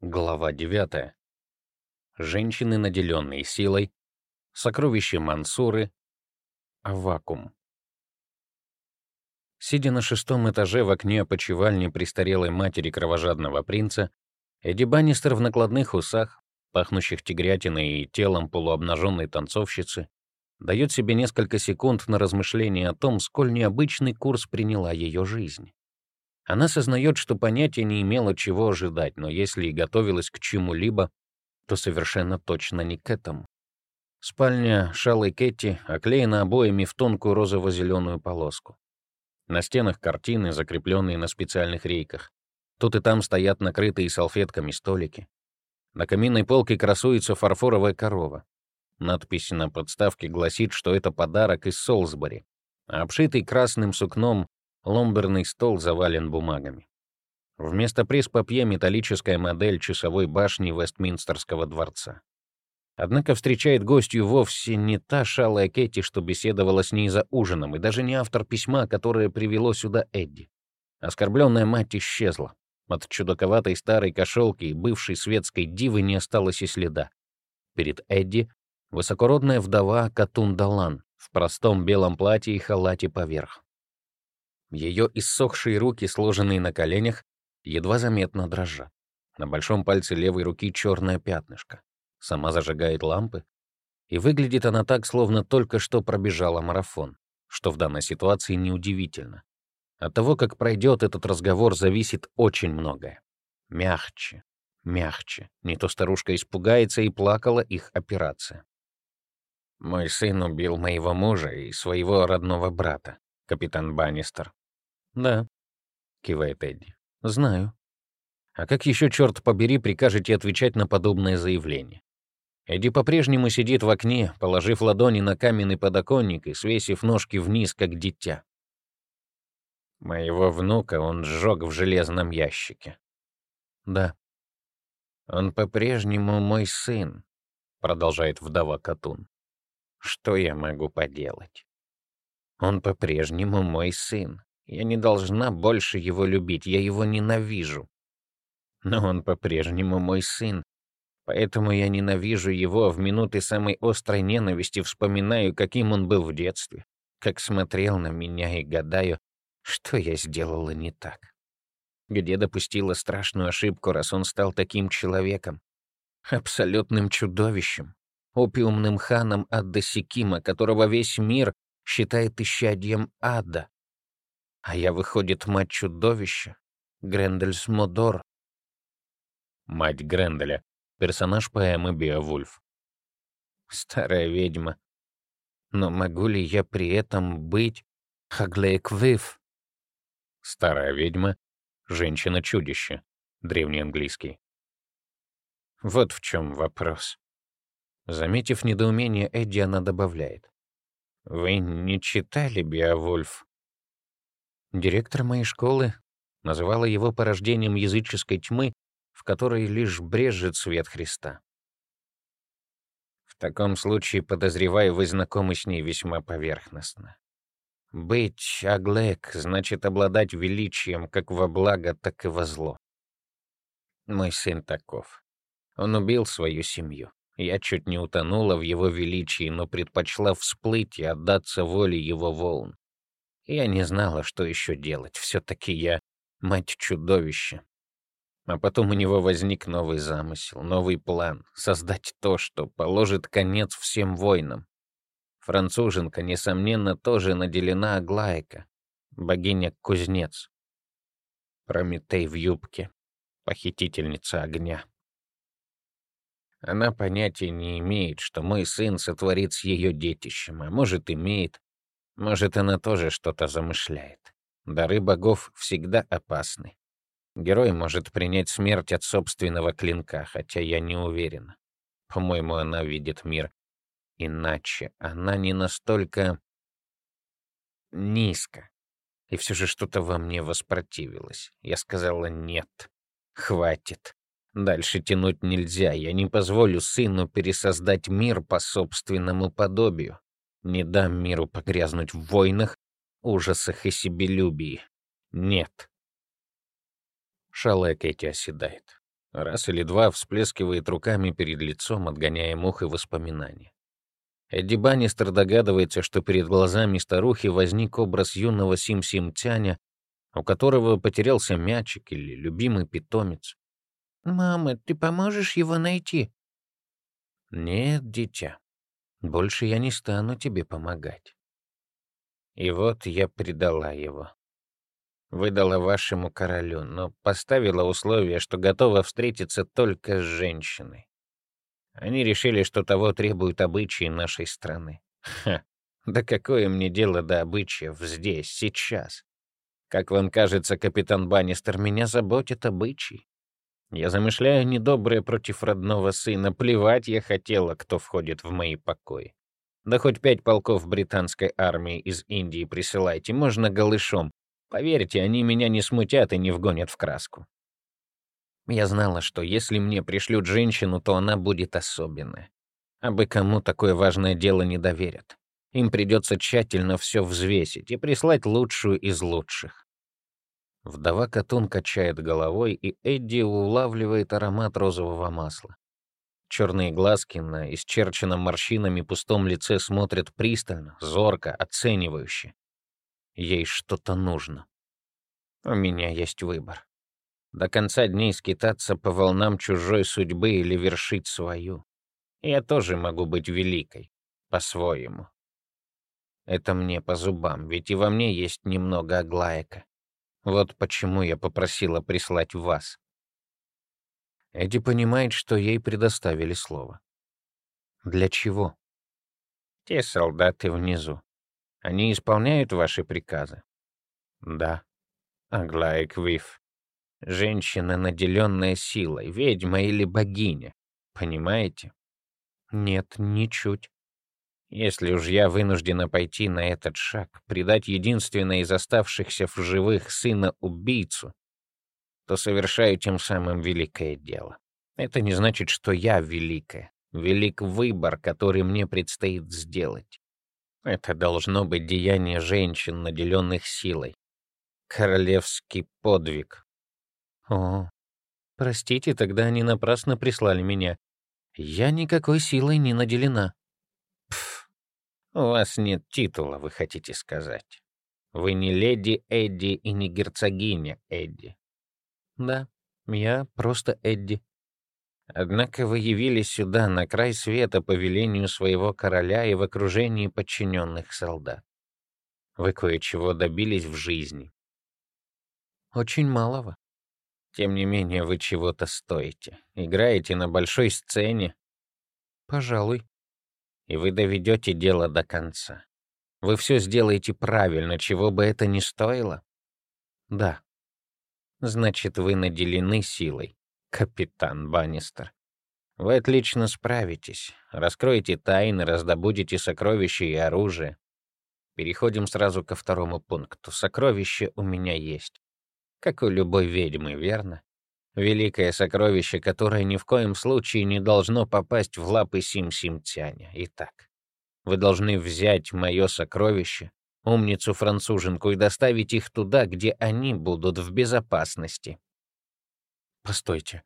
Глава 9. Женщины, наделенные силой. Сокровища Мансуры. Вакуум. Сидя на шестом этаже в окне опочивальни престарелой матери кровожадного принца, Эдди Баннистер в накладных усах, пахнущих тигрятиной и телом полуобнаженной танцовщицы, дает себе несколько секунд на размышление о том, сколь необычный курс приняла ее жизнь. Она сознает, что понятия не имела, чего ожидать, но если и готовилась к чему-либо, то совершенно точно не к этому. Спальня Шалой Кэти оклеена обоями в тонкую розово-зеленую полоску. На стенах картины, закрепленные на специальных рейках. Тут и там стоят накрытые салфетками столики. На каминной полке красуется фарфоровая корова. Надпись на подставке гласит, что это подарок из Солсбери, а обшитый красным сукном Ломберный стол завален бумагами. Вместо пресс-папье металлическая модель часовой башни Вестминстерского дворца. Однако встречает гостью вовсе не та шалая Кэти, что беседовала с ней за ужином, и даже не автор письма, которое привело сюда Эдди. Оскорбленная мать исчезла. От чудаковатой старой кошелки и бывшей светской дивы не осталось и следа. Перед Эдди — высокородная вдова Катун Далан в простом белом платье и халате поверх. Ее иссохшие руки, сложенные на коленях, едва заметно дрожат. На большом пальце левой руки черное пятнышко. Сама зажигает лампы. И выглядит она так, словно только что пробежала марафон, что в данной ситуации неудивительно. От того, как пройдет этот разговор, зависит очень многое. Мягче, мягче. Не то старушка испугается и плакала их операция. «Мой сын убил моего мужа и своего родного брата, капитан Баннистер. «Да», — кивает Эдди. «Знаю. А как еще, черт побери, прикажете отвечать на подобное заявление?» Эдди по-прежнему сидит в окне, положив ладони на каменный подоконник и свесив ножки вниз, как дитя. Моего внука он сжег в железном ящике. Да. Он по-прежнему мой сын, продолжает вдова Катун. Что я могу поделать? Он по-прежнему мой сын. Я не должна больше его любить, я его ненавижу. Но он по-прежнему мой сын, поэтому я ненавижу его в минуты самой острой ненависти, вспоминаю, каким он был в детстве, как смотрел на меня и гадаю, что я сделала не так. Где допустила страшную ошибку, раз он стал таким человеком, абсолютным чудовищем, опиумным ханом Адда которого весь мир считает исчадьем ада. А я, выходит, мать чудовища, Грендель Смодор. Мать Гренделя, персонаж поэмы Беовульф. Старая ведьма. Но могу ли я при этом быть Хаглейквив? Старая ведьма, женщина-чудище, древний английский. Вот в чем вопрос. Заметив недоумение Эдди, она добавляет. «Вы не читали Беовульф?» Директор моей школы называла его порождением языческой тьмы, в которой лишь брежет свет Христа. В таком случае, подозреваю, вы знакомы с ней весьма поверхностно. Быть аглек значит обладать величием как во благо, так и во зло. Мой сын таков. Он убил свою семью. Я чуть не утонула в его величии, но предпочла всплыть и отдаться воле его волн. Я не знала, что еще делать. Все-таки я мать-чудовище. А потом у него возник новый замысел, новый план — создать то, что положит конец всем войнам. Француженка, несомненно, тоже наделена Аглаика, богиня-кузнец. Прометей в юбке, похитительница огня. Она понятия не имеет, что мой сын сотворит с ее детищем, а может, имеет, может, она тоже что-то замышляет. Дары богов всегда опасны. Герой может принять смерть от собственного клинка, хотя я не уверен. По-моему, она видит мир иначе. Она не настолько низко. И все же что-то во мне воспротивилось. Я сказала «нет». Хватит. Дальше тянуть нельзя. Я не позволю сыну пересоздать мир по собственному подобию. Не дам миру погрязнуть в войнах, ужасах и себелюбии. Нет. Шалая Кэти оседает. Раз или два всплескивает руками перед лицом, отгоняя мух и воспоминания. Эдди Баннистер догадывается, что перед глазами старухи возник образ юного Сим-Сим-Тяня, у которого потерялся мячик или любимый питомец. «Мама, ты поможешь его найти?» «Нет, дитя, больше я не стану тебе помогать». И вот я предала его. Выдала вашему королю, но поставила условие, что готова встретиться только с женщиной. Они решили, что того требуют обычаи нашей страны. Ха, да какое мне дело до обычаев здесь, сейчас? Как вам кажется, капитан Баннистер, меня заботит обычаи. Я замышляю недоброе против родного сына. Плевать я хотела, кто входит в мои покои. Да хоть пять полков британской армии из Индии присылайте, можно голышом. Поверьте, они меня не смутят и не вгонят в краску. Я знала, что если мне пришлют женщину, то она будет особенная. А бы кому такое важное дело не доверят. Им придется тщательно все взвесить и прислать лучшую из лучших. Вдова Катун качает головой, и Эдди улавливает аромат розового масла. Черные глазки на исчерченном морщинами пустом лице смотрят пристально, зорко, оценивающе. Ей что-то нужно. У меня есть выбор. До конца дней скитаться по волнам чужой судьбы или вершить свою. Я тоже могу быть великой, по-своему. Это мне по зубам, ведь и во мне есть немного Аглаека. Вот почему я попросила прислать вас. Эдди понимает, что ей предоставили слово. Для чего? Те солдаты внизу. Они исполняют ваши приказы? Да. Аглаек Вив. Женщина, наделенная силой, ведьма или богиня. Понимаете? Нет, ничуть. Если уж я вынуждена пойти на этот шаг, предать единственное из оставшихся в живых сына убийцу, то совершаю тем самым великое дело. Это не значит, что я великая. Велик выбор, который мне предстоит сделать. Это должно быть деяние женщин, наделенных силой. Королевский подвиг, о, простите, тогда они напрасно прислали меня. Я никакой силой не наделена. У вас нет титула, вы хотите сказать. Вы не леди Эдди и не герцогиня Эдди. Да, я просто Эдди. Однако вы явились сюда, на край света, по велению своего короля и в окружении подчиненных солдат. Вы кое-чего добились в жизни. Очень малого. Тем не менее, вы чего-то стоите. Играете на большой сцене. Пожалуй. И вы доведете дело до конца. Вы все сделаете правильно, чего бы это ни стоило? Да. Значит, вы наделены силой, капитан Баннистер. Вы отлично справитесь, раскроете тайны, раздобудете сокровища и оружие. Переходим сразу ко второму пункту. Сокровище у меня есть. Как у любой ведьмы, верно? Великое сокровище, которое ни в коем случае не должно попасть в лапы Сим-Сим-Тяня. Итак, вы должны взять мое сокровище, умницу-француженку, и доставить их туда, где они будут в безопасности. Постойте.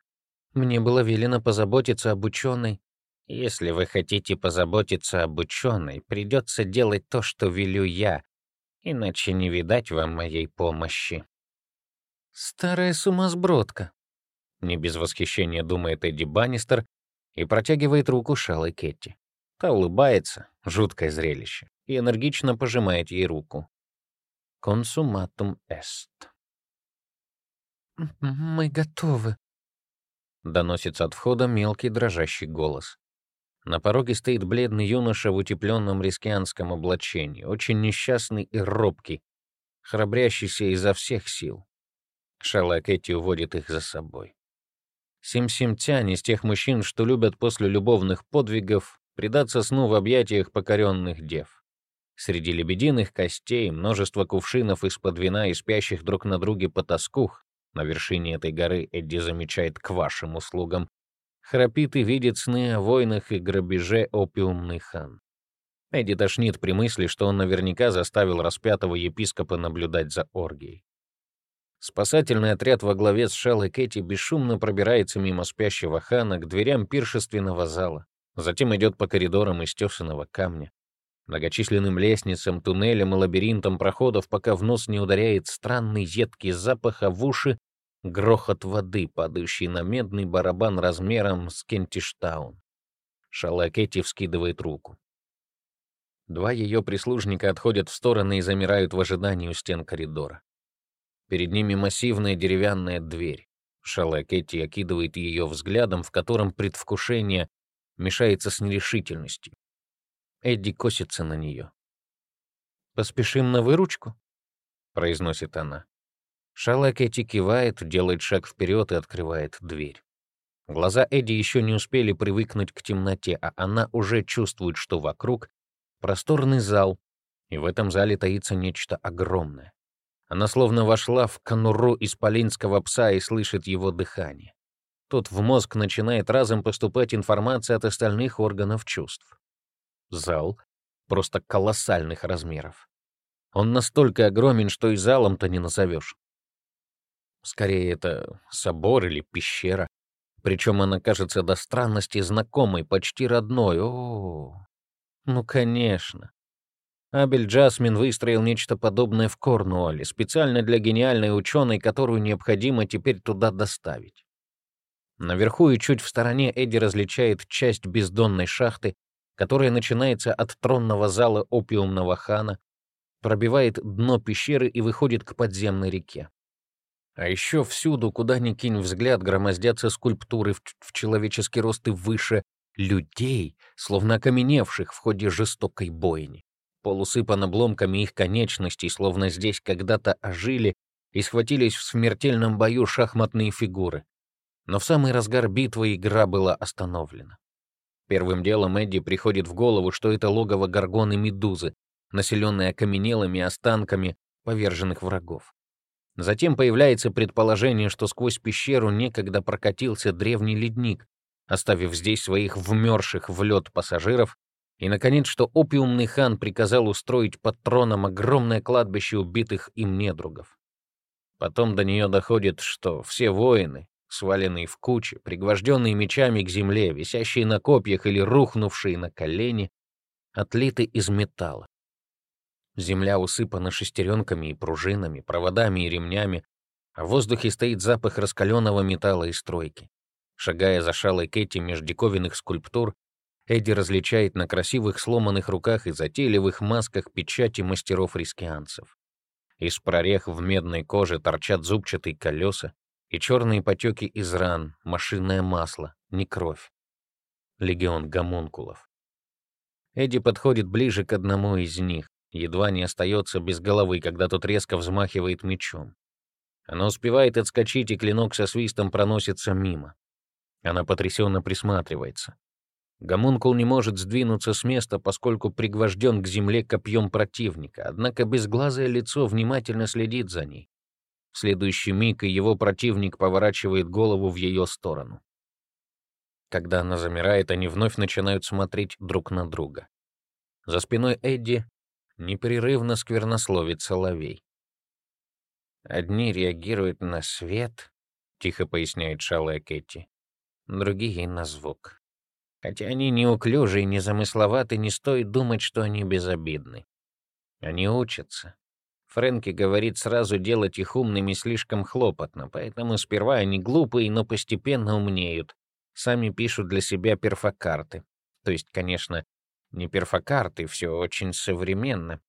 Мне было велено позаботиться об ученой. Если вы хотите позаботиться об ученой, придется делать то, что велю я, иначе не видать вам моей помощи. «Старая сумасбродка», — не без восхищения думает Эдди Баннистер и протягивает руку шалой Кетти. Та улыбается, жуткое зрелище, и энергично пожимает ей руку. «Консуматум эст». «Мы готовы», — доносится от входа мелкий дрожащий голос. На пороге стоит бледный юноша в утепленном рискианском облачении, очень несчастный и робкий, храбрящийся изо всех сил. Шелла Кэти уводит их за собой. Сим-Сим-Тянь из тех мужчин, что любят после любовных подвигов предаться сну в объятиях покоренных дев. Среди лебединых костей, множество кувшинов из-под вина и спящих друг на друге потаскух, на вершине этой горы Эдди замечает к вашим услугам, храпит и видит сны о войнах и грабеже опиумный хан. Эдди тошнит при мысли, что он наверняка заставил распятого епископа наблюдать за оргией. Спасательный отряд во главе с Шеллой Кэти бесшумно пробирается мимо спящего хана к дверям пиршественного зала. Затем идет по коридорам из тесаного камня, многочисленным лестницам, туннелям и лабиринтам проходов, пока в нос не ударяет странный едкий запах, а в уши — грохот воды, падающий на медный барабан размером с Кентиштаун. Кэти вскидывает руку. Два ее прислужника отходят в стороны и замирают в ожидании у стен коридора. Перед ними массивная деревянная дверь. Шалла Кэти окидывает ее взглядом, в котором предвкушение мешается с нерешительностью. Эдди косится на нее. «Поспешим на выручку?» — произносит она. Шалла Кэти кивает, делает шаг вперед и открывает дверь. Глаза Эдди еще не успели привыкнуть к темноте, а она уже чувствует, что вокруг просторный зал, и в этом зале таится нечто огромное. Она словно вошла в конуру исполинского пса и слышит его дыхание. Тут в мозг начинает разом поступать информация от остальных органов чувств. Зал просто колоссальных размеров. Он настолько огромен, что и залом-то не назовешь. Скорее, это собор или пещера. Причем она кажется до странности знакомой, почти родной. О, ну, конечно. Абель Джасмин выстроил нечто подобное в Корнуолле, специально для гениальной ученой, которую необходимо теперь туда доставить. Наверху и чуть в стороне Эдди различает часть бездонной шахты, которая начинается от тронного зала опиумного хана, пробивает дно пещеры и выходит к подземной реке. А еще всюду, куда ни кинь взгляд, громоздятся скульптуры в, в человеческий рост и выше людей, словно окаменевших в ходе жестокой бойни полусыпан обломками их конечностей, словно здесь когда-то ожили и схватились в смертельном бою шахматные фигуры. Но в самый разгар битвы игра была остановлена. Первым делом Эдди приходит в голову, что это логово горгоны Медузы, населенное окаменелыми останками поверженных врагов. Затем появляется предположение, что сквозь пещеру некогда прокатился древний ледник, оставив здесь своих вмерзших в лед пассажиров и, наконец, что опиумный хан приказал устроить под троном огромное кладбище убитых им недругов. Потом до нее доходит, что все воины, сваленные в кучи, пригвожденные мечами к земле, висящие на копьях или рухнувшие на колени, отлиты из металла. Земля усыпана шестеренками и пружинами, проводами и ремнями, а в воздухе стоит запах раскаленного металла и стройки. Шагая за шалой Кэти меж диковинных скульптур, Эдди различает на красивых сломанных руках и затейливых масках печати мастеров-рискианцев. Из прорех в медной коже торчат зубчатые колеса и черные потеки из ран, машинное масло, не кровь. Легион гомункулов. Эдди подходит ближе к одному из них, едва не остается без головы, когда тот резко взмахивает мечом. Она успевает отскочить, и клинок со свистом проносится мимо. Она потрясенно присматривается. Гомункул не может сдвинуться с места, поскольку пригвожден к земле копьем противника, однако безглазое лицо внимательно следит за ней. В следующий миг и его противник поворачивает голову в ее сторону. Когда она замирает, они вновь начинают смотреть друг на друга. За спиной Эдди непрерывно сквернословит соловей. «Одни реагируют на свет», — тихо поясняет шалая Кэти, — «другие — на звук». Хотя они неуклюжи и незамысловаты, не стоит думать, что они безобидны. Они учатся. Фрэнки говорит сразу делать их умными слишком хлопотно, поэтому сперва они глупые, но постепенно умнеют. Сами пишут для себя перфокарты. То есть, конечно, не перфокарты, все очень современно.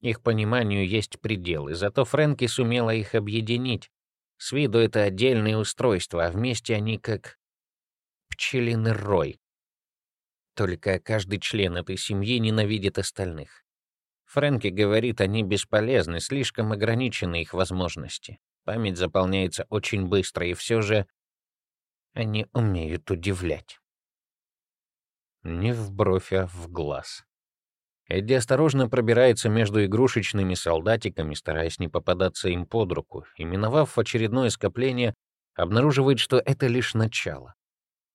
Их пониманию есть пределы, зато Фрэнки сумела их объединить. С виду это отдельные устройства, а вместе они как пчелиный рой. Только каждый член этой семьи ненавидит остальных. Фрэнки говорит, они бесполезны, слишком ограничены их возможности. Память заполняется очень быстро, и все же они умеют удивлять. Не в бровь, а в глаз. Эдди осторожно пробирается между игрушечными солдатиками, стараясь не попадаться им под руку, и, миновав очередное скопление, обнаруживает, что это лишь начало.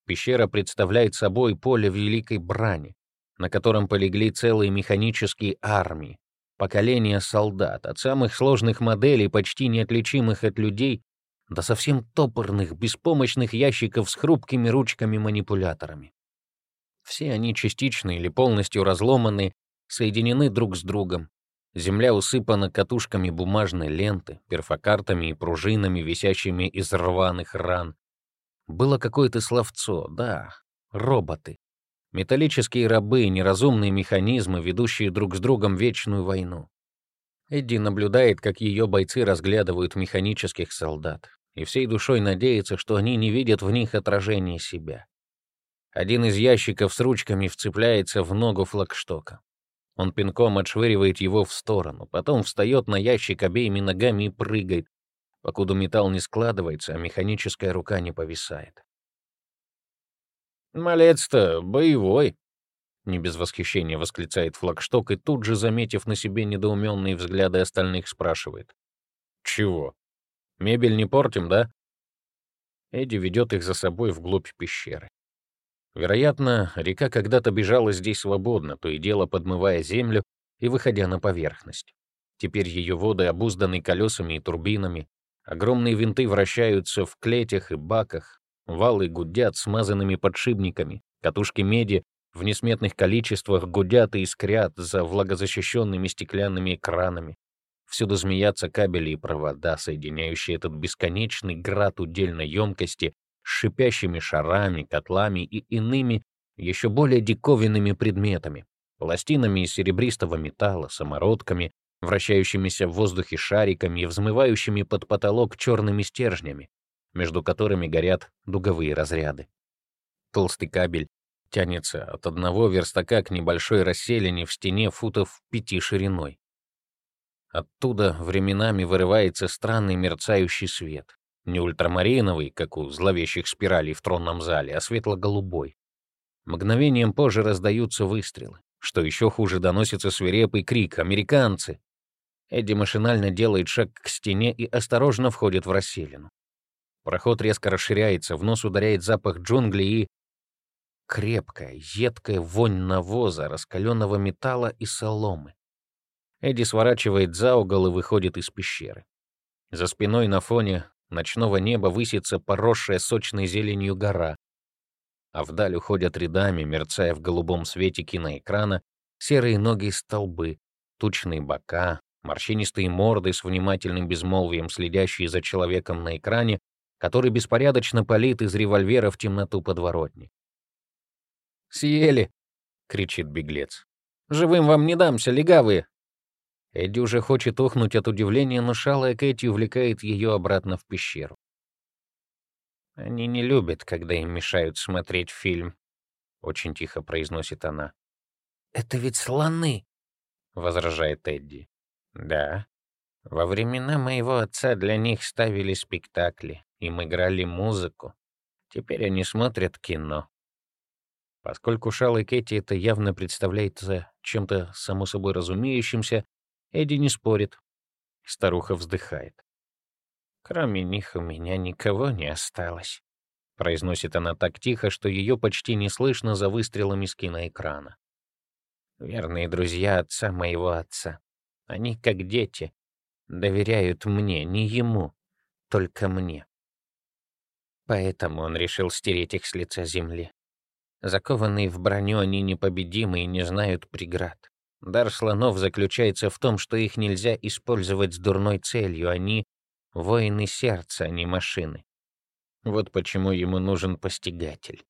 Пещера представляет собой поле великой брани, на котором полегли целые механические армии. поколения солдат, от самых сложных моделей, почти неотличимых от людей, до совсем топорных, беспомощных ящиков с хрупкими ручками-манипуляторами. Все они частично или полностью разломаны, соединены друг с другом. Земля усыпана катушками бумажной ленты, перфокартами и пружинами, висящими из рваных ран. Было какое-то словцо, да, роботы. Металлические рабы и неразумные механизмы, ведущие друг с другом вечную войну. Эдди наблюдает, как ее бойцы разглядывают механических солдат, и всей душой надеется, что они не видят в них отражения себя. Один из ящиков с ручками вцепляется в ногу флагштока. Он пинком отшвыривает его в сторону, потом встает на ящик обеими ногами и прыгает, покуда металл не складывается, а механическая рука не повисает. «Малец-то боевой!» Не без восхищения восклицает флагшток и тут же, заметив на себе недоуменные взгляды остальных, спрашивает. «Чего? Мебель не портим, да?» Эдди ведет их за собой вглубь пещеры. Вероятно, река когда-то бежала здесь свободно, то и дело подмывая землю и выходя на поверхность. Теперь ее воды обузданы колесами и турбинами, огромные винты вращаются в клетях и баках, валы гудят смазанными подшипниками, катушки меди в несметных количествах гудят и искрят за влагозащищенными стеклянными экранами. Всюду змеятся кабели и провода, соединяющие этот бесконечный град удельной емкости с шипящими шарами, котлами и иными, еще более диковинными предметами, пластинами из серебристого металла, самородками, вращающимися в воздухе шариками и взмывающими под потолок черными стержнями, между которыми горят дуговые разряды. Толстый кабель тянется от одного верстака к небольшой расселине в стене футов пяти шириной. Оттуда временами вырывается странный мерцающий свет. Не ультрамариновый, как у зловещих спиралей в тронном зале, а светло-голубой. Мгновением позже раздаются выстрелы. Что еще хуже, доносится свирепый крик «Американцы!». Эдди машинально делает шаг к стене и осторожно входит в расселину. Проход резко расширяется, в нос ударяет запах джунглей и крепкая, едкая вонь навоза, раскаленного металла и соломы. Эдди сворачивает за угол и выходит из пещеры. За спиной на фоне ночного неба высится поросшая сочной зеленью гора, а вдаль уходят рядами, мерцая в голубом свете киноэкрана, серые ноги столбы, тучные бока, морщинистые морды с внимательным безмолвием, следящие за человеком на экране, который беспорядочно палит из револьвера в темноту подворотни. «Съели!» — кричит беглец. «Живым вам не дамся, легавые!» Эдди уже хочет охнуть от удивления, но шалая Кэти увлекает ее обратно в пещеру. «Они не любят, когда им мешают смотреть фильм», — очень тихо произносит она. «Это ведь слоны», — возражает Эдди. «Да. Во времена моего отца для них ставили спектакли, им играли музыку. Теперь они смотрят кино. Поскольку Шал и Кэти это явно представляется чем-то само собой разумеющимся, Эдди не спорит. Старуха вздыхает. «Кроме них у меня никого не осталось», — произносит она так тихо, что ее почти не слышно за выстрелами с киноэкрана. «Верные друзья отца моего отца. Они, как дети, доверяют мне, не ему, только мне. Поэтому он решил стереть их с лица земли. Закованные в броню, они непобедимы и не знают преград. Дар слонов заключается в том, что их нельзя использовать с дурной целью. Они — воины сердца, а не машины. Вот почему ему нужен постигатель.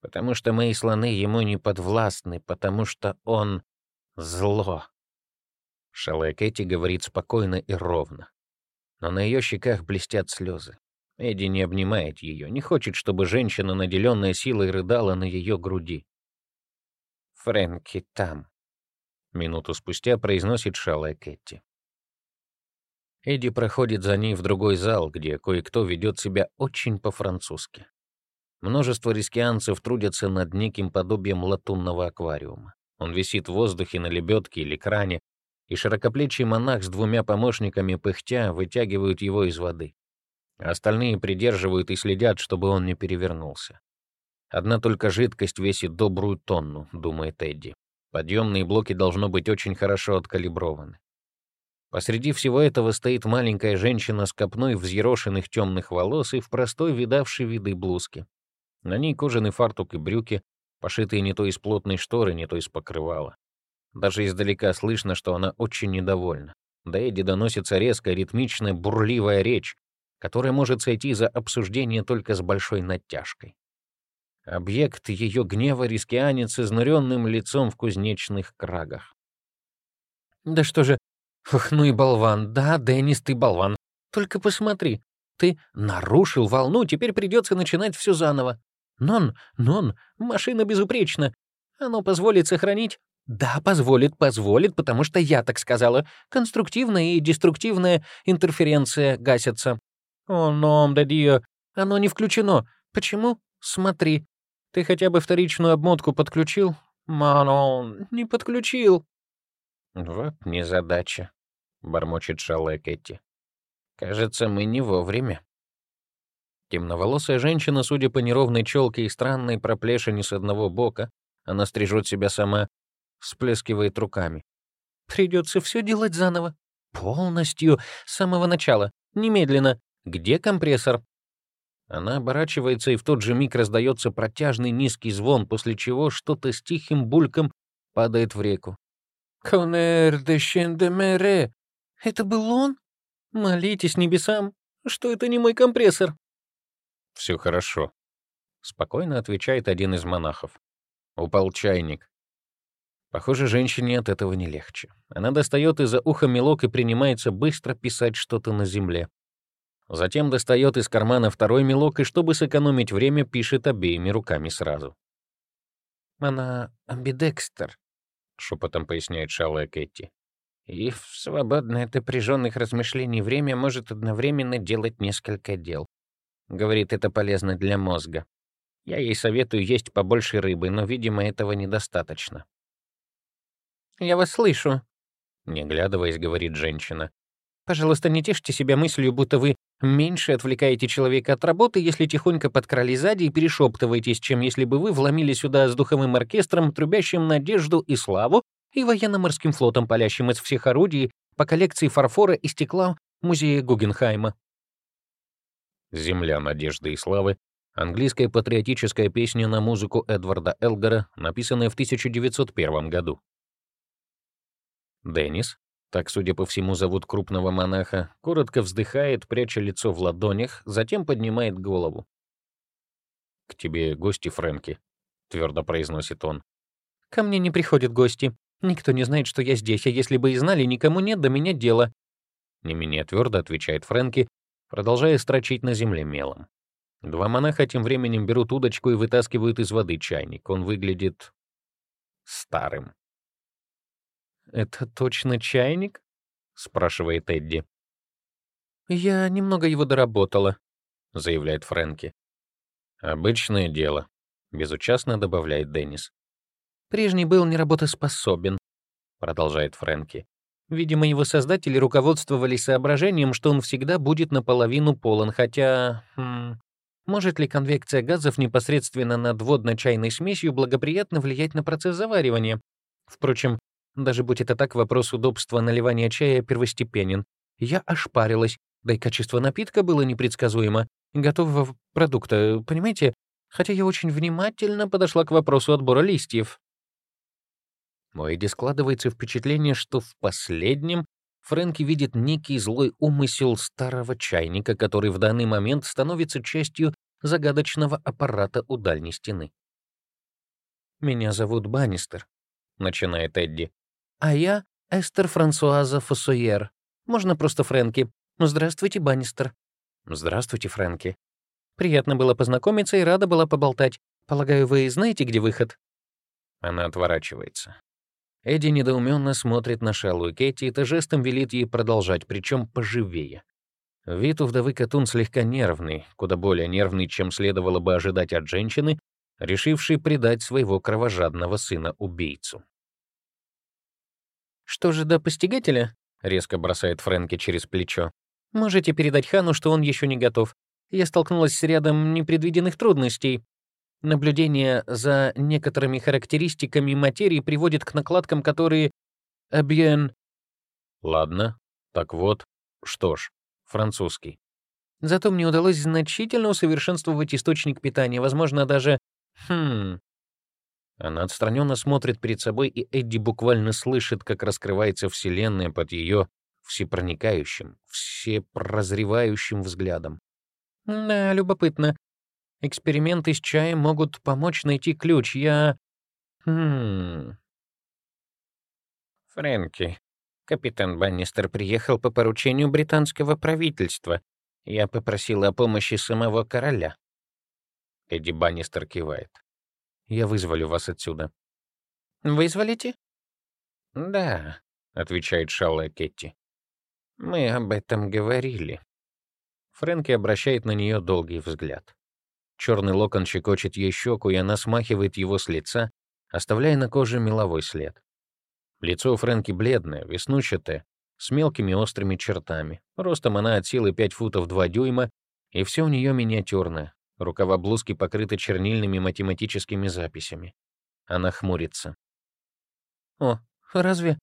Потому что мои слоны ему не подвластны, потому что он — зло. Шалая Кэти говорит спокойно и ровно. Но на ее щеках блестят слезы. Эдди не обнимает ее, не хочет, чтобы женщина, наделенная силой, рыдала на ее груди. «Фрэнки там», — минуту спустя произносит шалая Кэти. Эдди проходит за ней в другой зал, где кое-кто ведет себя очень по-французски. Множество рискианцев трудятся над неким подобием латунного аквариума. Он висит в воздухе на лебедке или кране, и широкоплечий монах с двумя помощниками пыхтя вытягивают его из воды. Остальные придерживают и следят, чтобы он не перевернулся. Одна только жидкость весит добрую тонну, думает Эдди. Подъемные блоки должно быть очень хорошо откалиброваны. Посреди всего этого стоит маленькая женщина с копной взъерошенных темных волос и в простой видавшей виды блузке. На ней кожаный фартук и брюки, пошитые не то из плотной шторы, не то из покрывала. Даже издалека слышно, что она очень недовольна. До Эдди доносится резкая, ритмичная, бурливая речь, которая может сойти за обсуждение только с большой натяжкой. Объект ее гнева — рискианец с изнуренным лицом в кузнечных крагах. «Да что же, ох, ну и болван, да, Деннис, ты болван. Только посмотри, ты нарушил волну, теперь придется начинать все заново. Нон, нон, машина безупречна. Оно позволит сохранить да, позволит, позволит, потому что я так сказала. Конструктивная и деструктивная интерференция гасятся. О, ном да дио, оно не включено. Почему? Смотри. Ты хотя бы вторичную обмотку подключил? Манон, не подключил. Вот незадача, бормочет шалая Кэти. Кажется, мы не вовремя. Темноволосая женщина, судя по неровной челке и странной проплешине с одного бока, она стрижет себя сама, всплескивает руками. «Придется все делать заново. Полностью, с самого начала. Немедленно. Где компрессор?» Она оборачивается, и в тот же миг раздается протяжный низкий звон, после чего что-то с тихим бульком падает в реку. «Конер де Шендемере! Это был он? Молитесь небесам, что это не мой компрессор!» «Все хорошо», — спокойно отвечает один из монахов. «Упал чайник. Похоже, женщине от этого не легче. Она достает из-за уха мелок и принимается быстро писать что-то на земле. Затем достает из кармана второй мелок и, чтобы сэкономить время, пишет обеими руками сразу. «Она амбидекстер», — шепотом поясняет шалая Кэти. «И в свободное от напряженных размышлений время может одновременно делать несколько дел. Говорит, это полезно для мозга. Я ей советую есть побольше рыбы, но, видимо, этого недостаточно. «Я вас слышу», — не оглядываясь, говорит женщина. «Пожалуйста, не тешьте себя мыслью, будто вы меньше отвлекаете человека от работы, если тихонько подкрались сзади и перешептываетесь, чем если бы вы вломили сюда с духовым оркестром, трубящим надежду и славу, и военно-морским флотом, палящим из всех орудий по коллекции фарфора и стекла музея Гугенхайма». «Земля надежды и славы» — английская патриотическая песня на музыку Эдварда Элгара, написанная в 1901 году. Деннис, так, судя по всему, зовут крупного монаха, коротко вздыхает, пряча лицо в ладонях, затем поднимает голову. «К тебе гости, Фрэнки», — твердо произносит он. «Ко мне не приходят гости. Никто не знает, что я здесь, а если бы и знали, никому нет до меня дела». Не менее твердо отвечает Фрэнки, продолжая строчить на земле мелом. Два монаха тем временем берут удочку и вытаскивают из воды чайник. Он выглядит старым. «Это точно чайник?» — спрашивает Эдди. «Я немного его доработала», — заявляет Фрэнки. «Обычное дело», — безучастно добавляет Деннис. «Прежний был неработоспособен», — продолжает Фрэнки. «Видимо, его создатели руководствовались соображением, что он всегда будет наполовину полон, хотя... Хм, может ли конвекция газов непосредственно над водно-чайной смесью благоприятно влиять на процесс заваривания? Впрочем, даже будь это так, вопрос удобства наливания чая первостепенен. Я ошпарилась, да и качество напитка было непредсказуемо. Готового продукта, понимаете? Хотя я очень внимательно подошла к вопросу отбора листьев. У Эдди складывается впечатление, что в последнем Фрэнки видит некий злой умысел старого чайника, который в данный момент становится частью загадочного аппарата у дальней стены. «Меня зовут Баннистер», — начинает Эдди. А я Эстер Франсуаза Фоссойер. Можно просто Фрэнки. Здравствуйте, Баннистер. Здравствуйте, Фрэнки. Приятно было познакомиться и рада была поболтать. Полагаю, вы знаете, где выход? Она отворачивается. Эдди недоуменно смотрит на Шалу и Кэти и то жестом велит ей продолжать, причем поживее. Вид у вдовы Катун слегка нервный, куда более нервный, чем следовало бы ожидать от женщины, решившей предать своего кровожадного сына-убийцу. «Что же до постигателя?» — резко бросает Фрэнки через плечо. «Можете передать Хану, что он еще не готов. Я столкнулась с рядом непредвиденных трудностей. Наблюдение за некоторыми характеристиками материи приводит к накладкам, которые объен... Ладно, так вот, что ж, французский. Зато мне удалось значительно усовершенствовать источник питания, возможно, даже... Хм... Она отстраненно смотрит перед собой, и Эдди буквально слышит, как раскрывается Вселенная под ее всепроникающим, всепрозревающим взглядом. Да, любопытно. Эксперименты с чаем могут помочь найти ключ. Я... Хм... Фрэнки, капитан Баннистер приехал по поручению британского правительства. Я попросил о помощи самого короля. Эдди Баннистер кивает. Я вызволю вас отсюда. «Вызволите?» «Да», — отвечает шалая Кетти. «Мы об этом говорили». Фрэнки обращает на нее долгий взгляд. Черный локон щекочет ей щеку, и она смахивает его с лица, оставляя на коже меловой след. Лицо у Фрэнки бледное, веснущатое, с мелкими острыми чертами. Ростом она от силы 5 футов 2 дюйма, и все у нее миниатюрное. Рукава блузки покрыты чернильными математическими записями. Она хмурится. «О, разве?»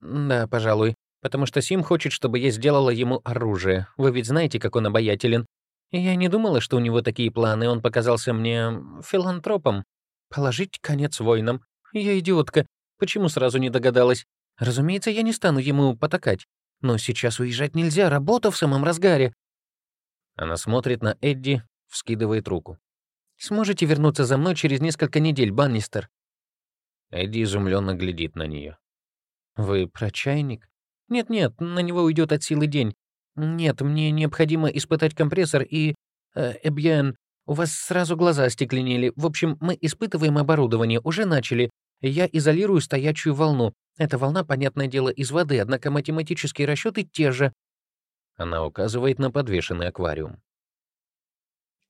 «Да, пожалуй потому что Сим хочет, чтобы я сделала ему оружие. Вы ведь знаете, как он обаятелен. Я не думала, что у него такие планы, он показался мне филантропом. Положить конец войнам. Я идиотка. Почему сразу не догадалась? Разумеется, я не стану ему потакать. Но сейчас уезжать нельзя, работа в самом разгаре. Она смотрит на Эдди, вскидывает руку. «Сможете вернуться за мной через несколько недель, Баннистер?» Эдди изумленно глядит на нее. «Вы про чайник?» Нет-нет, на него уйдет от силы день. Нет, мне необходимо испытать компрессор и... Э, Эбьен, у вас сразу глаза остекленели. В общем, мы испытываем оборудование, уже начали. Я изолирую стоячую волну. Эта волна, понятное дело, из воды, однако математические расчеты те же. Она указывает на подвешенный аквариум.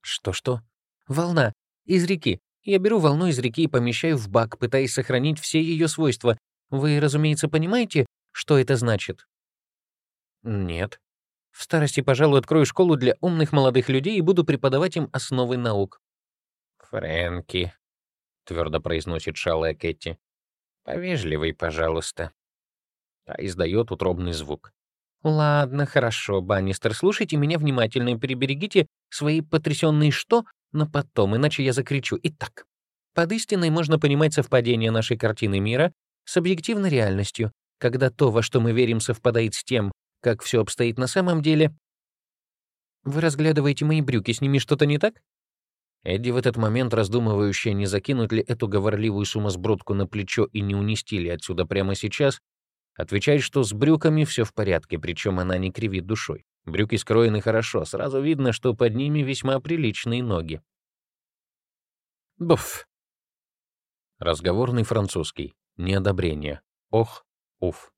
Что-что? Волна. Из реки. Я беру волну из реки и помещаю в бак, пытаясь сохранить все ее свойства. Вы, разумеется, понимаете, что это значит? Нет. В старости, пожалуй, открою школу для умных молодых людей и буду преподавать им основы наук. Фрэнки, твердо произносит шалая Кэти. Повежливый, пожалуйста. А издает утробный звук. Ладно, хорошо, Баннистер, слушайте меня внимательно и переберегите свои потрясенные «что» на потом, иначе я закричу. Итак, под истиной можно понимать совпадение нашей картины мира с объективной реальностью, когда то, во что мы верим, совпадает с тем, как все обстоит на самом деле. Вы разглядываете мои брюки, с ними что-то не так? Эдди в этот момент, раздумывающая, не закинуть ли эту говорливую сумасбродку на плечо и не унести ли отсюда прямо сейчас, отвечает, что с брюками все в порядке, причем она не кривит душой. Брюки скроены хорошо, сразу видно, что под ними весьма приличные ноги. Буф. Разговорный французский. Неодобрение. Ох, Уф.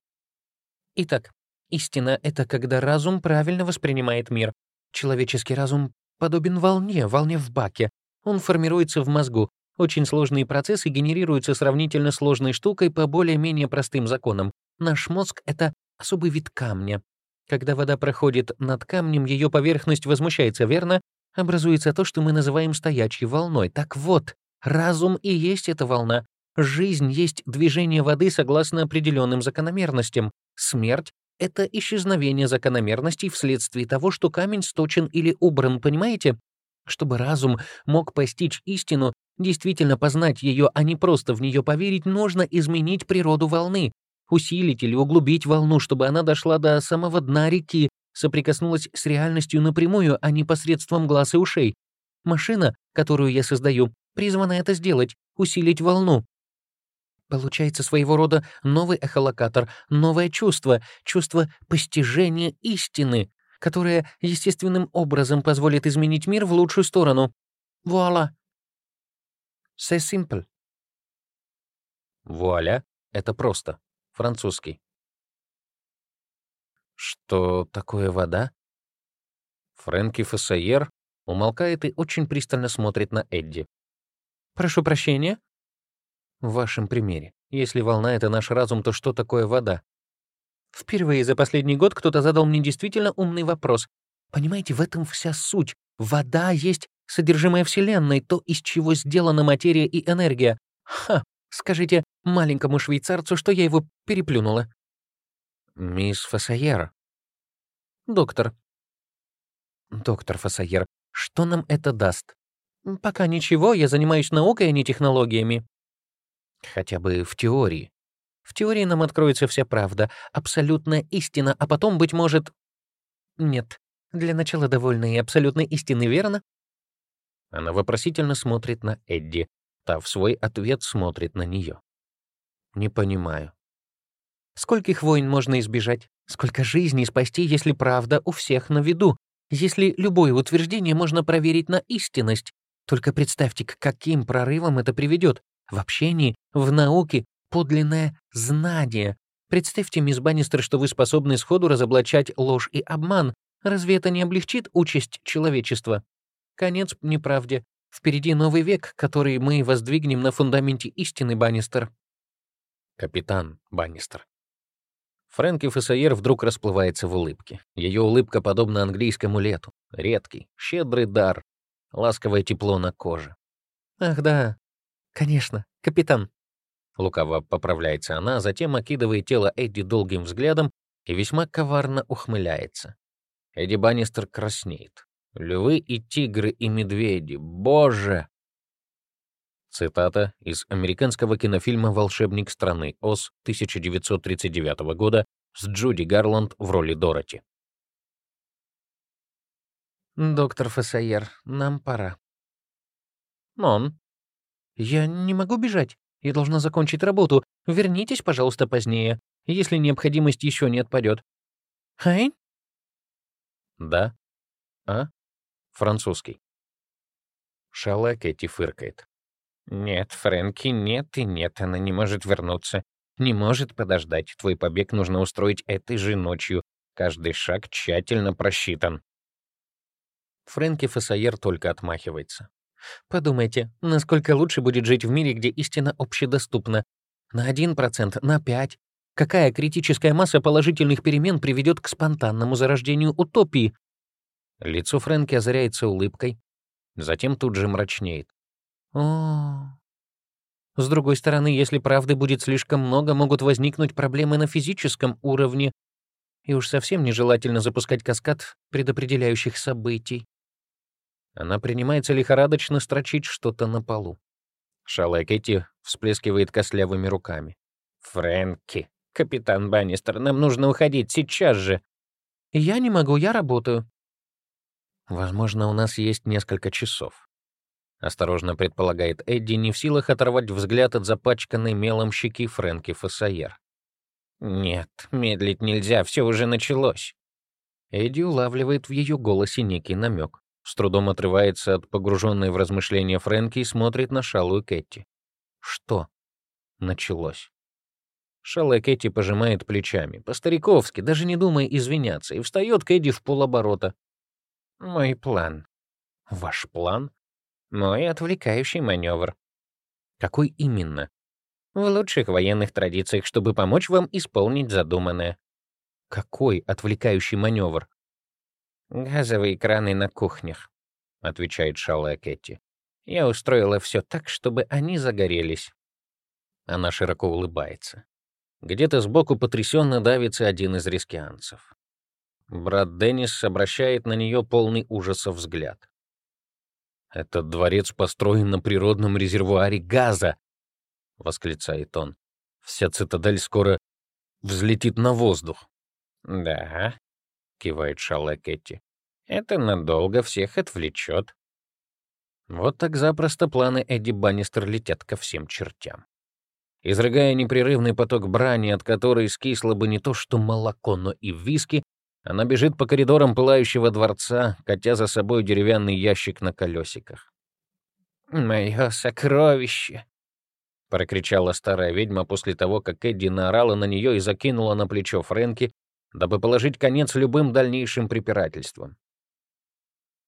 Итак, истина — это когда разум правильно воспринимает мир. Человеческий разум подобен волне, волне в баке. Он формируется в мозгу. Очень сложные процессы генерируются сравнительно сложной штукой по более-менее простым законам. Наш мозг — это особый вид камня. Когда вода проходит над камнем, ее поверхность возмущается, верно? Образуется то, что мы называем стоячей волной. Так вот, разум и есть эта волна. Жизнь есть движение воды согласно определенным закономерностям. Смерть — это исчезновение закономерностей вследствие того, что камень сточен или убран, понимаете? Чтобы разум мог постичь истину, действительно познать ее, а не просто в нее поверить, нужно изменить природу волны, усилить или углубить волну, чтобы она дошла до самого дна реки, соприкоснулась с реальностью напрямую, а не посредством глаз и ушей. Машина, которую я создаю, призвана это сделать, усилить волну, Получается своего рода новый эхолокатор, новое чувство, чувство постижения истины, которое естественным образом позволит изменить мир в лучшую сторону. Вуаля. C'est simple. Вуаля — это просто. Французский. Что такое вода? Фрэнки Фессайер умолкает и очень пристально смотрит на Эдди. «Прошу прощения?» В вашем примере, если волна — это наш разум, то что такое вода? Впервые за последний год кто-то задал мне действительно умный вопрос. Понимаете, в этом вся суть. Вода есть Содержимое Вселенной, то, из чего сделана материя и энергия. Ха! Скажите маленькому швейцарцу, что я его переплюнула. Мисс Фасайер. Доктор. Доктор Фасайер, что нам это даст? Пока ничего, я занимаюсь наукой, а не технологиями. Хотя бы в теории. В теории нам откроется вся правда, абсолютная истина, а потом, быть может... Нет, для начала довольно и абсолютной истины, верно? Она вопросительно смотрит на Эдди. Та в свой ответ смотрит на нее. «Не понимаю». «Скольких войн можно избежать? Сколько жизней спасти, если правда у всех на виду? Если любое утверждение можно проверить на истинность? Только представьте, к каким прорывам это приведет. В общении, в науке, подлинное знание. Представьте, мисс Баннистер, что вы способны сходу разоблачать ложь и обман. Разве это не облегчит участь человечества? Конец неправде. Впереди новый век, который мы воздвигнем на фундаменте истины, Баннистер. Капитан Баннистер. Фрэнки Фессайер вдруг расплывается в улыбке. Ее улыбка подобна английскому лету. Редкий, щедрый дар, ласковое тепло на коже. «Ах да, конечно, капитан». Лукаво поправляется она, затем окидывает тело Эдди долгим взглядом и весьма коварно ухмыляется. Эдди Баннистер краснеет. Львы и тигры и медведи. Боже! Цитата из американского кинофильма «Волшебник страны Оз» 1939 года с Джуди Гарланд в роли Дороти. «Доктор Фессайер, нам пора». «Нон». «Я не могу бежать. Я должна закончить работу. Вернитесь, пожалуйста, позднее, если необходимость еще не отпадет. Хайн?» «Да». «А?» Французский. Шала Кэти фыркает. «Нет, Фрэнки, нет и нет, она не может вернуться. Не может подождать. Твой побег нужно устроить этой же ночью. Каждый шаг тщательно просчитан». Фрэнки Фасайер только отмахивается. «Подумайте, насколько лучше будет жить в мире, где истина общедоступна? На 1%, на 5%? Какая критическая масса положительных перемен приведет к спонтанному зарождению утопии? Лицо Фрэнки озаряется улыбкой, затем тут же мрачнеет. О, С другой стороны, если правды будет слишком много, могут возникнуть проблемы на физическом уровне, и уж совсем нежелательно запускать каскад предопределяющих событий. Она принимается лихорадочно строчить что-то на полу. Шалая Кэти всплескивает костлявыми руками. «Фрэнки, капитан Баннистер, нам нужно уходить сейчас же!» «Я не могу, я работаю», Возможно, у нас есть несколько часов. Осторожно предполагает Эдди, не в силах оторвать взгляд от запачканной мелом щеки Фрэнки Фассайер. «Нет, медлить нельзя, все уже началось». Эдди улавливает в ее голосе некий намек, с трудом отрывается от погруженной в размышления Фрэнки и смотрит на шалую Кэти. «Что?» началось. Шалая Кэти пожимает плечами, по-стариковски, даже не думая извиняться, и встает к в полоборота. Мой план. Ваш план? Мой отвлекающий маневр. Какой именно? В лучших военных традициях, чтобы помочь вам исполнить задуманное. Какой отвлекающий маневр? Газовые краны на кухнях, отвечает шалая Кэти. Я устроила все так, чтобы они загорелись. Она широко улыбается. Где-то сбоку потрясенно давится один из рискианцев. Брат Деннис обращает на нее полный ужаса взгляд. «Этот дворец построен на природном резервуаре газа!» — восклицает он. «Вся цитадель скоро взлетит на воздух». «Да», — кивает Шалла Кэти. «Это надолго всех отвлечет». Вот так запросто планы Эдди Баннистер летят ко всем чертям. Изрыгая непрерывный поток брани, от которой скисло бы не то что молоко, но и виски, она бежит по коридорам пылающего дворца, катя за собой деревянный ящик на колесиках. «Мое сокровище!» — прокричала старая ведьма после того, как Эдди наорала на нее и закинула на плечо Фрэнки, дабы положить конец любым дальнейшим препирательствам.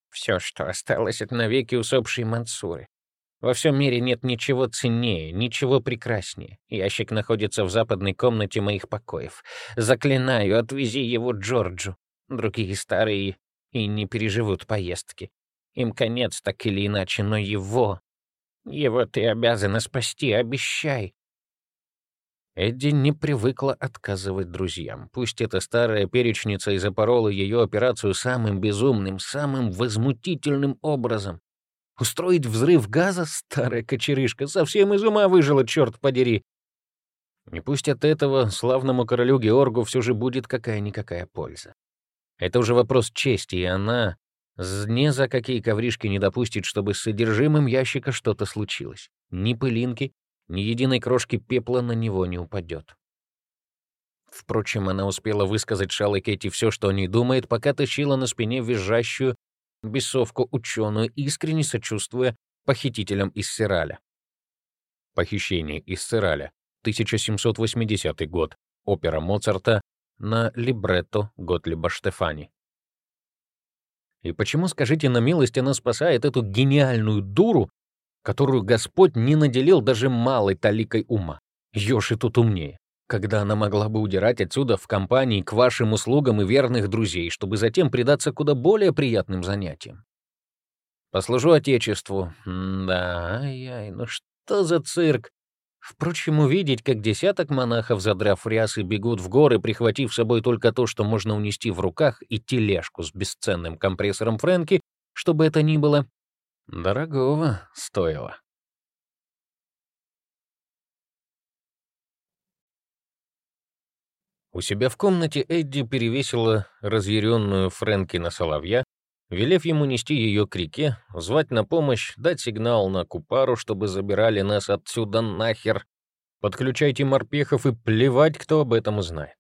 «Все, что осталось от навеки усопшей Мансуры. Во всем мире нет ничего ценнее, ничего прекраснее. Ящик находится в западной комнате моих покоев. Заклинаю, отвези его Джорджу. Другие старые и не переживут поездки. Им конец так или иначе, но его... Его ты обязана спасти, обещай. Эдди не привыкла отказывать друзьям. Пусть эта старая перечница и запорола ее операцию самым безумным, самым возмутительным образом. Устроить взрыв газа, старая кочерышка, совсем из ума выжила, черт подери. И пусть от этого славному королю Георгу все же будет какая-никакая польза. Это уже вопрос чести, и она ни за какие ковришки не допустит, чтобы с содержимым ящика что-то случилось. Ни пылинки, ни единой крошки пепла на него не упадет. Впрочем, она успела высказать Шалой Кэти все, что о ней думает, пока тащила на спине визжащую бесовку ученую, искренне сочувствуя похитителям из Сираля. Похищение из Сираля, 1780 год, опера Моцарта на либретто Готлиба Штефани. И почему, скажите на милость, она спасает эту гениальную дуру, которую Господь не наделил даже малой таликой ума. Ёши тут умнее, когда она могла бы удирать отсюда в компании к вашим услугам и верных друзей, чтобы затем предаться куда более приятным занятиям. Послужу Отечеству. Да, ай-яй, ну что за цирк? Впрочем, увидеть, как десяток монахов, задрав рясы, бегут в горы, прихватив с собой только то, что можно унести в руках, и тележку с бесценным компрессором Фрэнки, чтобы это ни было, Дорогого стоило. У себя в комнате Эдди перевесила разъяренную Фрэнки на соловья, велев ему нести ее к реке, звать на помощь, дать сигнал на Купару, чтобы забирали нас отсюда нахер, подключайте морпехов и плевать, кто об этом узнает.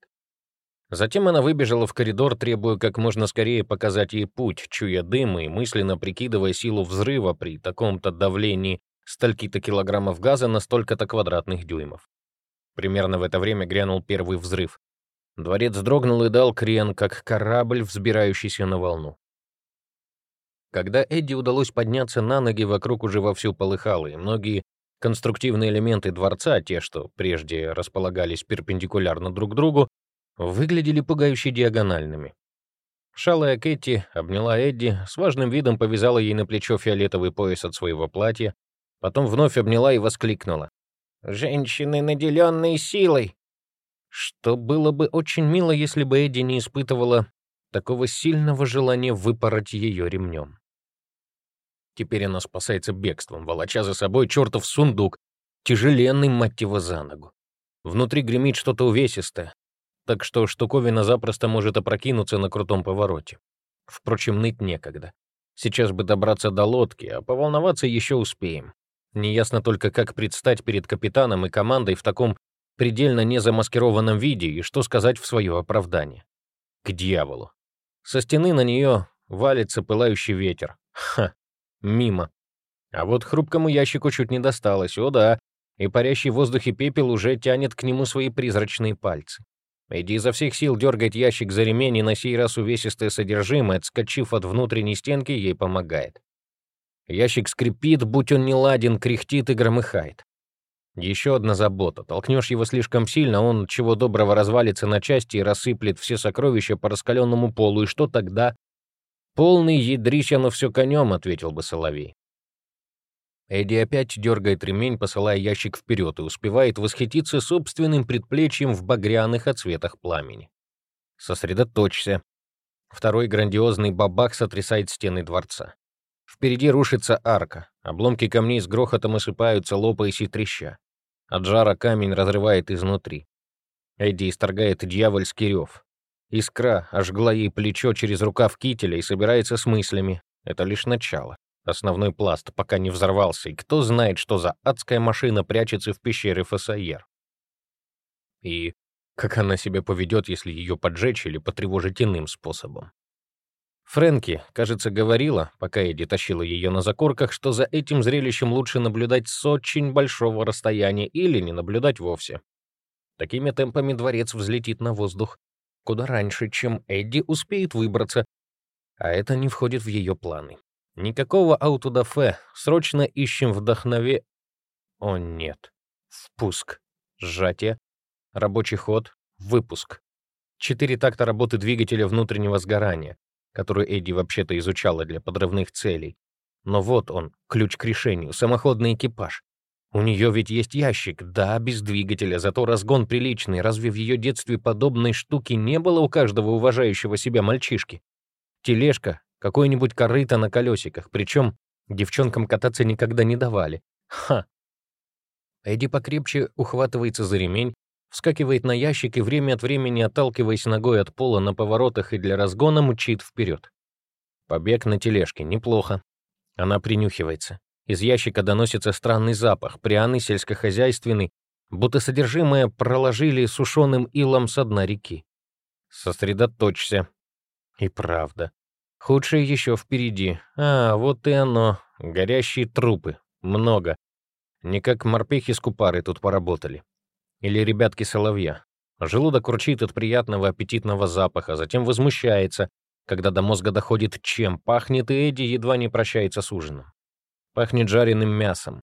Затем она выбежала в коридор, требуя как можно скорее показать ей путь, чуя дым и мысленно прикидывая силу взрыва при таком-то давлении стольки-то килограммов газа на столько-то квадратных дюймов. Примерно в это время грянул первый взрыв. Дворец дрогнул и дал крен, как корабль, взбирающийся на волну. Когда Эдди удалось подняться на ноги, вокруг уже вовсю полыхало, и многие конструктивные элементы дворца, те, что прежде располагались перпендикулярно друг другу, выглядели пугающе диагональными. Шалая Кэти обняла Эдди, с важным видом повязала ей на плечо фиолетовый пояс от своего платья, потом вновь обняла и воскликнула. «Женщины, наделенные силой!» Что было бы очень мило, если бы Эдди не испытывала такого сильного желания выпороть ее ремнем. Теперь она спасается бегством, волоча за собой чертов сундук, тяжеленный, мать его, за ногу. Внутри гремит что-то увесистое, так что штуковина запросто может опрокинуться на крутом повороте. Впрочем, ныть некогда. Сейчас бы добраться до лодки, а поволноваться еще успеем. Неясно только, как предстать перед капитаном и командой в таком предельно незамаскированном виде и что сказать в свое оправдание. К дьяволу. Со стены на нее валится пылающий ветер. Ха, мимо. А вот хрупкому ящику чуть не досталось, о да, и парящий в воздухе пепел уже тянет к нему свои призрачные пальцы. Эдди изо всех сил дергает ящик за ремень, и на сей раз увесистое содержимое, отскочив от внутренней стенки, ей помогает. Ящик скрипит, будь он не ладен, кряхтит и громыхает. Еще одна забота. Толкнешь его слишком сильно, он чего доброго развалится на части и рассыплет все сокровища по раскаленному полу. И что тогда? «Полный ядрища, но все конем», — ответил бы Соловей. Эдди опять дергает ремень, посылая ящик вперед, и успевает восхититься собственным предплечьем в багряных отцветах пламени. Сосредоточься. Второй грандиозный бабах сотрясает стены дворца. Впереди рушится арка. Обломки камней с грохотом осыпаются, лопаясь и треща. От жара камень разрывает изнутри. Эдди исторгает дьявольский рев. Искра ожгла ей плечо через рукав кителя и собирается с мыслями. Это лишь начало основной пласт, пока не взорвался, и кто знает, что за адская машина прячется в пещере ФСАЕР. И как она себя поведет, если ее поджечь или потревожить иным способом. Фрэнки, кажется, говорила, пока Эдди тащила ее на закорках, что за этим зрелищем лучше наблюдать с очень большого расстояния или не наблюдать вовсе. Такими темпами дворец взлетит на воздух куда раньше, чем Эдди успеет выбраться, а это не входит в ее планы. Никакого аутодафе. Срочно ищем вдохнове... О, нет. Впуск. Сжатие. Рабочий ход. Выпуск. Четыре такта работы двигателя внутреннего сгорания, которую Эдди вообще-то изучала для подрывных целей. Но вот он, ключ к решению, самоходный экипаж. У нее ведь есть ящик, да, без двигателя, зато разгон приличный. Разве в ее детстве подобной штуки не было у каждого уважающего себя мальчишки? Тележка, какое-нибудь корыто на колесиках, причем девчонкам кататься никогда не давали. Ха! Эдди покрепче ухватывается за ремень, вскакивает на ящик и время от времени, отталкиваясь ногой от пола на поворотах и для разгона, мчит вперед. Побег на тележке, неплохо. Она принюхивается. Из ящика доносится странный запах, пряный, сельскохозяйственный, будто содержимое проложили сушеным илом со дна реки. Сосредоточься. И правда. Худшее еще впереди. А, вот и оно. Горящие трупы. Много. Не как морпехи с купары тут поработали. Или ребятки-соловья. Желудок урчит от приятного аппетитного запаха, затем возмущается, когда до мозга доходит, чем пахнет, и Эдди едва не прощается с ужином. Пахнет жареным мясом.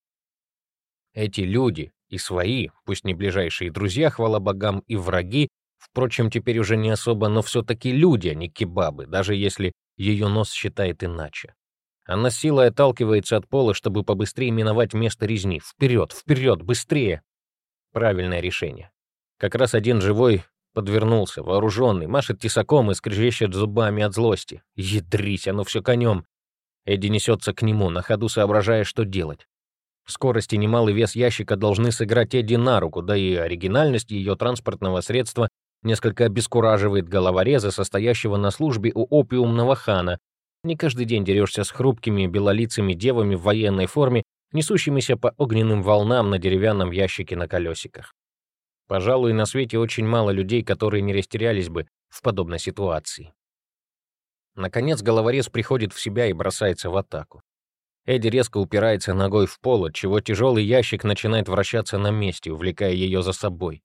Эти люди и свои, пусть не ближайшие друзья, хвала богам, и враги, впрочем, теперь уже не особо, но все-таки люди, а не кебабы, даже если ее нос считает иначе. Она силой отталкивается от пола, чтобы побыстрее миновать место резни. Вперед, вперед, быстрее! Правильное решение. Как раз один живой подвернулся, вооруженный, машет тесаком и скрежещет зубами от злости. Ядрись, оно все конем. Эдди несется к нему, на ходу соображая, что делать. Скорость и немалый вес ящика должны сыграть Эдди на руку, да и оригинальность ее транспортного средства несколько обескураживает головореза, состоящего на службе у опиумного хана. Не каждый день дерешься с хрупкими белолицами девами в военной форме, несущимися по огненным волнам на деревянном ящике на колесиках. Пожалуй, на свете очень мало людей, которые не растерялись бы в подобной ситуации. Наконец головорез приходит в себя и бросается в атаку. Эдди резко упирается ногой в пол, чего тяжелый ящик начинает вращаться на месте, увлекая ее за собой.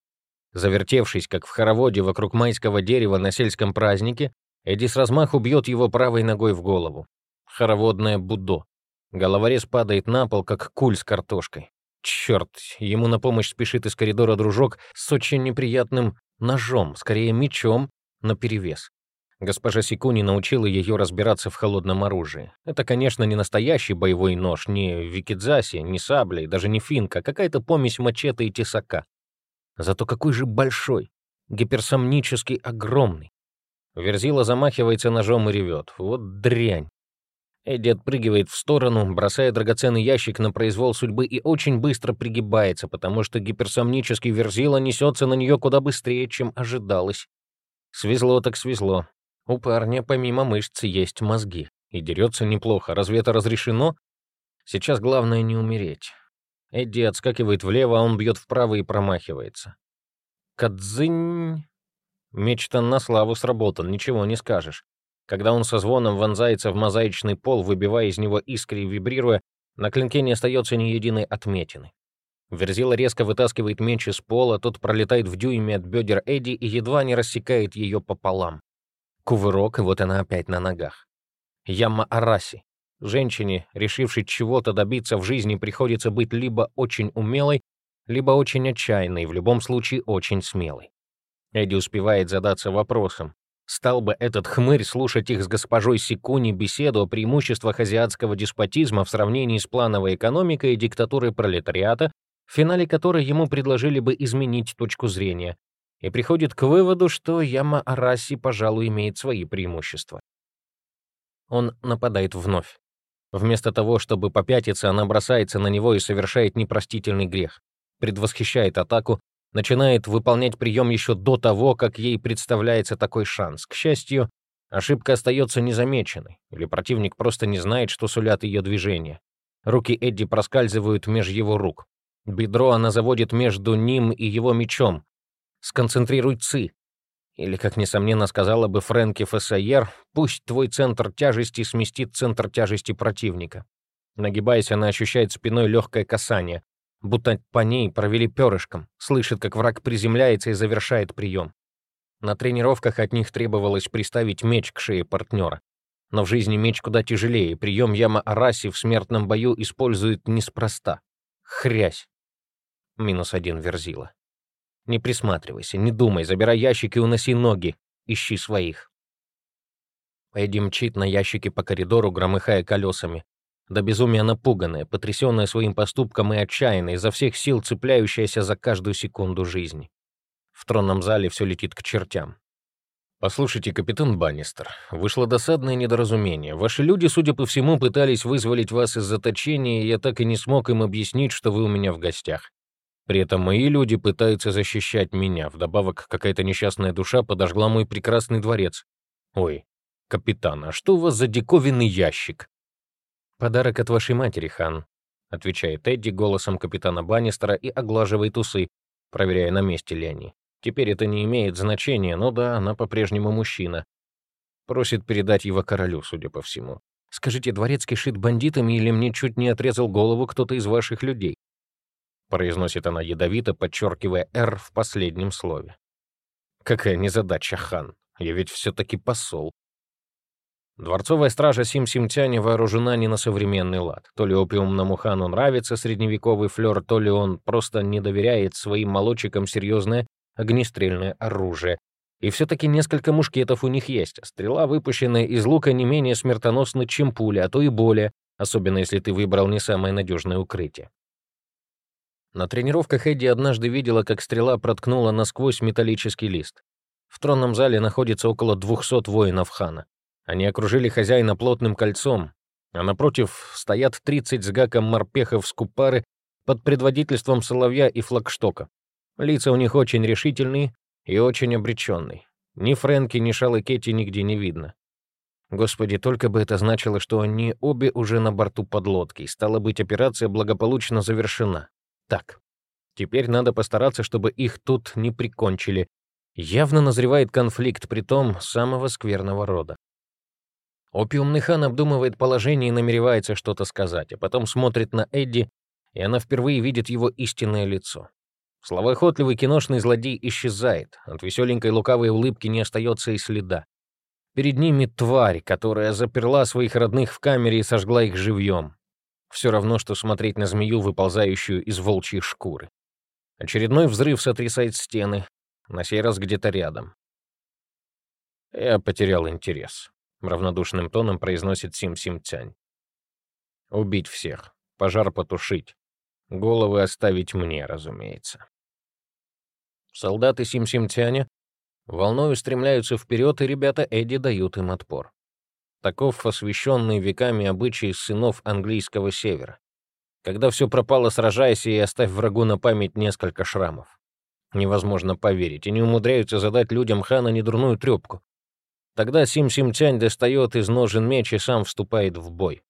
Завертевшись, как в хороводе вокруг майского дерева на сельском празднике, Эдди с размаху бьет его правой ногой в голову. Хороводное будо. Головорез падает на пол, как куль с картошкой. Черт, ему на помощь спешит из коридора дружок с очень неприятным ножом, скорее мечом, но перевес. Госпожа Секуни научила ее разбираться в холодном оружии. Это, конечно, не настоящий боевой нож, не викидзаси, не сабля, даже не финка, а какая-то помесь мачете и тесака. Зато какой же большой, гиперсомнически огромный. Верзила замахивается ножом и ревет. Вот дрянь. Эдди отпрыгивает в сторону, бросая драгоценный ящик на произвол судьбы и очень быстро пригибается, потому что гиперсомнический Верзила несется на нее куда быстрее, чем ожидалось. Свезло так свезло. У парня помимо мышц есть мозги. И дерется неплохо. Разве это разрешено? Сейчас главное не умереть. Эдди отскакивает влево, а он бьет вправо и промахивается. Кадзынь. Меч-то на славу сработан, ничего не скажешь. Когда он со звоном вонзается в мозаичный пол, выбивая из него искры и вибрируя, на клинке не остается ни единой отметины. Верзила резко вытаскивает меч из пола, тот пролетает в дюйме от бедер Эдди и едва не рассекает ее пополам. Кувырок, и вот она опять на ногах. Яма Араси. Женщине, решившей чего-то добиться в жизни, приходится быть либо очень умелой, либо очень отчаянной, в любом случае очень смелой. Эдди успевает задаться вопросом, стал бы этот хмырь слушать их с госпожой Секуни беседу о преимуществах азиатского деспотизма в сравнении с плановой экономикой и диктатурой пролетариата, в финале которой ему предложили бы изменить точку зрения, и приходит к выводу, что Яма Араси, пожалуй, имеет свои преимущества. Он нападает вновь. Вместо того, чтобы попятиться, она бросается на него и совершает непростительный грех. Предвосхищает атаку, начинает выполнять прием еще до того, как ей представляется такой шанс. К счастью, ошибка остается незамеченной, или противник просто не знает, что сулят ее движения. Руки Эдди проскальзывают меж его рук. Бедро она заводит между ним и его мечом, Сконцентрируй ЦИ. Или, как несомненно сказала бы Фрэнки ФСАЕР, пусть твой центр тяжести сместит центр тяжести противника. Нагибаясь, она ощущает спиной легкое касание, будто по ней провели перышком, слышит, как враг приземляется и завершает прием. На тренировках от них требовалось приставить меч к шее партнера. Но в жизни меч куда тяжелее, прием Яма Араси в смертном бою использует неспроста. Хрясь. Минус один верзила. Не присматривайся, не думай, забирай ящики и уноси ноги. Ищи своих. Эдди мчит на ящике по коридору, громыхая колесами. До безумия напуганная, потрясенная своим поступком и отчаянная, изо всех сил цепляющаяся за каждую секунду жизни. В тронном зале все летит к чертям. «Послушайте, капитан Баннистер, вышло досадное недоразумение. Ваши люди, судя по всему, пытались вызволить вас из заточения, и я так и не смог им объяснить, что вы у меня в гостях. При этом мои люди пытаются защищать меня. Вдобавок, какая-то несчастная душа подожгла мой прекрасный дворец. Ой, капитан, а что у вас за диковинный ящик?» «Подарок от вашей матери, хан», — отвечает Эдди голосом капитана Баннистера и оглаживает усы, проверяя, на месте ли они. Теперь это не имеет значения, но да, она по-прежнему мужчина. Просит передать его королю, судя по всему. Скажите, дворецкий шит бандитами или мне чуть не отрезал голову кто-то из ваших людей? Произносит она ядовито, подчеркивая «Р» в последнем слове. Какая незадача, хан. Я ведь все-таки посол. Дворцовая стража Сим-Симтяне вооружена не на современный лад. То ли опиумному хану нравится средневековый флер, то ли он просто не доверяет своим молодчикам серьезное огнестрельное оружие. И все-таки несколько мушкетов у них есть. Стрела, выпущенная из лука, не менее смертоносна, чем пуля, а то и более, особенно если ты выбрал не самое надежное укрытие. На тренировках Эдди однажды видела, как стрела проткнула насквозь металлический лист. В тронном зале находится около 200 воинов хана. Они окружили хозяина плотным кольцом, а напротив стоят 30 с гаком морпехов с купары под предводительством Соловья и Флагштока. Лица у них очень решительные и очень обреченные. Ни Фрэнки, ни Шалы Кетти нигде не видно. Господи, только бы это значило, что они обе уже на борту подлодки, и стала быть, операция благополучно завершена. Так, теперь надо постараться, чтобы их тут не прикончили. Явно назревает конфликт, притом самого скверного рода. Опиумный хан обдумывает положение и намеревается что-то сказать, а потом смотрит на Эдди, и она впервые видит его истинное лицо. Словоохотливый киношный злодей исчезает, от веселенькой лукавой улыбки не остается и следа. Перед ними тварь, которая заперла своих родных в камере и сожгла их живьем. Все равно, что смотреть на змею, выползающую из волчьей шкуры. Очередной взрыв сотрясает стены, на сей раз где-то рядом. «Я потерял интерес», — равнодушным тоном произносит Сим-Сим-Тянь. «Убить всех, пожар потушить, головы оставить мне, разумеется». Солдаты Сим-Сим-Тяня волной устремляются вперед, и ребята Эдди дают им отпор. Таков освященный веками обычай сынов английского севера. Когда все пропало, сражайся и оставь врагу на память несколько шрамов. Невозможно поверить, и не умудряются задать людям хана недурную трепку. Тогда Сим-Сим-Тянь достает из ножен меч и сам вступает в бой.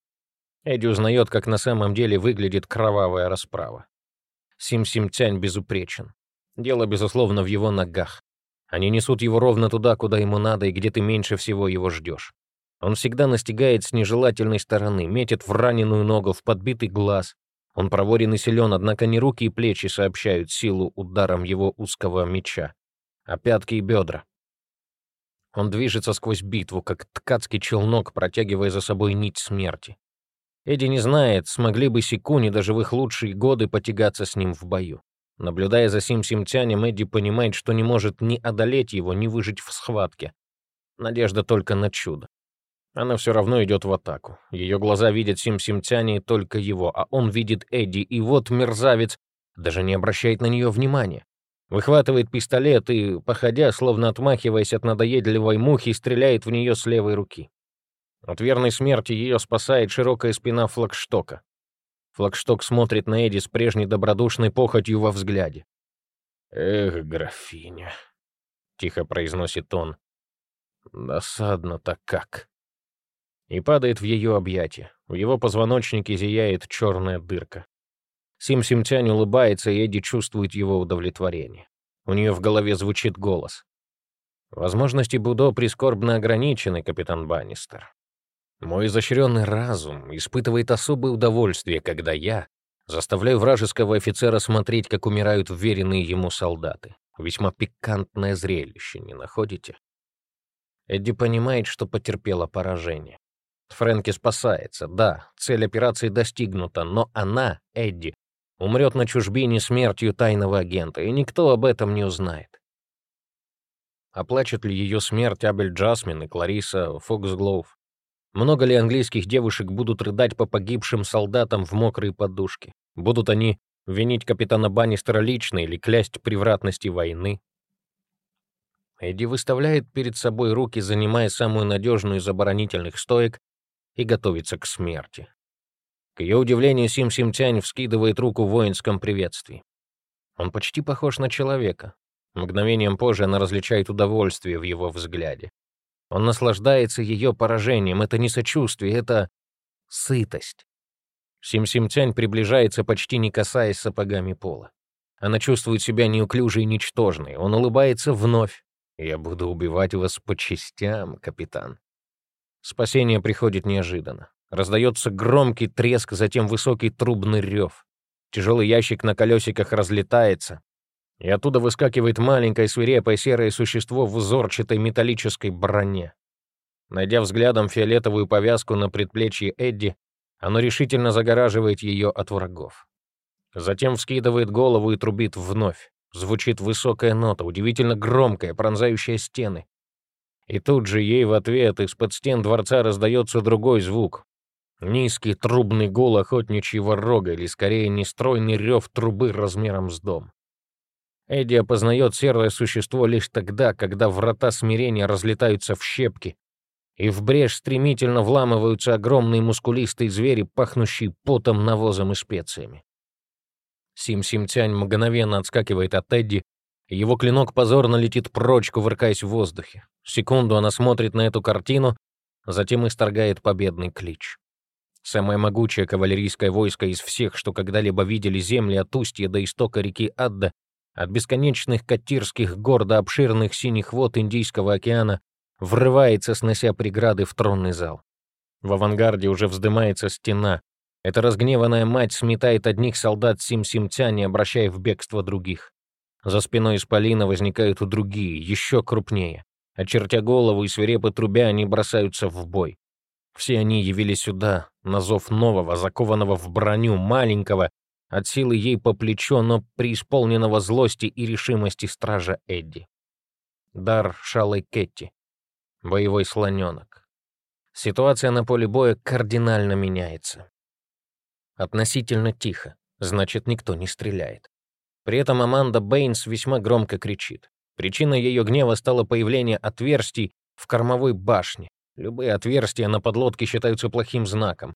Эдди узнает, как на самом деле выглядит кровавая расправа. Сим-Сим-Тянь безупречен. Дело, безусловно, в его ногах. Они несут его ровно туда, куда ему надо и где ты меньше всего его ждешь. Он всегда настигает с нежелательной стороны, метит в раненую ногу, в подбитый глаз. Он проворен и силен, однако не руки и плечи сообщают силу ударом его узкого меча, а пятки и бедра. Он движется сквозь битву, как ткацкий челнок, протягивая за собой нить смерти. Эдди не знает, смогли бы Сикуни даже в их лучшие годы потягаться с ним в бою. Наблюдая за Сим-Симтянем, Эдди понимает, что не может ни одолеть его, ни выжить в схватке. Надежда только на чудо. Она все равно идет в атаку. Ее глаза видят Сим-Симтяне и только его, а он видит Эдди, и вот мерзавец даже не обращает на нее внимания. Выхватывает пистолет и, походя, словно отмахиваясь от надоедливой мухи, стреляет в нее с левой руки. От верной смерти ее спасает широкая спина флагштока. Флагшток смотрит на Эдди с прежней добродушной похотью во взгляде. «Эх, графиня», — тихо произносит он, — «досадно-то как». И падает в ее объятия. В его позвоночнике зияет черная дырка. Сим-Симтянь улыбается, и Эдди чувствует его удовлетворение. У нее в голове звучит голос. «Возможности Будо прискорбно ограничены, капитан Баннистер. Мой изощренный разум испытывает особое удовольствие, когда я заставляю вражеского офицера смотреть, как умирают вверенные ему солдаты. Весьма пикантное зрелище, не находите? Эдди понимает, что потерпела поражение. Фрэнки спасается, да, цель операции достигнута, но она, Эдди, умрет на чужбине смертью тайного агента, и никто об этом не узнает. Оплачет ли ее смерть Абель Джасмин и Клариса Фоксглоув? Много ли английских девушек будут рыдать по погибшим солдатам в мокрые подушки? Будут они винить капитана Баннистера лично или клясть превратности войны? Эдди выставляет перед собой руки, занимая самую надежную из оборонительных стоек, и готовится к смерти. Ее удивлению, Сим Сим Тянь вскидывает руку в воинском приветствии. Он почти похож на человека. Мгновением позже она различает удовольствие в его взгляде. Он наслаждается ее поражением. Это не сочувствие, это сытость. Сим-Сим-Тянь приближается, почти не касаясь сапогами пола. Она чувствует себя неуклюжей и ничтожной. Он улыбается вновь. «Я буду убивать вас по частям, капитан». Спасение приходит неожиданно. Раздается громкий треск, затем высокий трубный рев. Тяжелый ящик на колесиках разлетается и оттуда выскакивает маленькое свирепое серое существо в узорчатой металлической броне. Найдя взглядом фиолетовую повязку на предплечье Эдди, оно решительно загораживает ее от врагов. Затем вскидывает голову и трубит вновь. Звучит высокая нота, удивительно громкая, пронзающая стены. И тут же ей в ответ из-под стен дворца раздается другой звук. Низкий трубный гул охотничьего рога, или скорее нестройный рев трубы размером с дом. Эдди опознает серое существо лишь тогда, когда врата смирения разлетаются в щепки, и в брешь стремительно вламываются огромные мускулистые звери, пахнущие потом, навозом и специями. Сим-Сим-Тянь мгновенно отскакивает от Эдди, и его клинок позорно летит прочь, кувыркаясь в воздухе. Секунду она смотрит на эту картину, затем исторгает победный клич. Самое могучее кавалерийское войско из всех, что когда-либо видели земли от устья до истока реки Адда, от бесконечных Катирских гор до обширных синих вод Индийского океана врывается, снося преграды в тронный зал. В авангарде уже вздымается стена. Эта разгневанная мать сметает одних солдат Сим-Симтяни, обращая в бегство других. За спиной Исполина возникают другие, еще крупнее. Очертя голову и свирепо трубя, они бросаются в бой. Все они явились сюда, на зов нового, закованного в броню, маленького, от силы ей по плечо, но преисполненного злости и решимости стража Эдди. Дар Шалой Кетти. Боевой слоненок. Ситуация на поле боя кардинально меняется. Относительно тихо, значит, никто не стреляет. При этом Аманда Бэйнс весьма громко кричит. Причиной ее гнева стало появление отверстий в кормовой башне. Любые отверстия на подлодке считаются плохим знаком.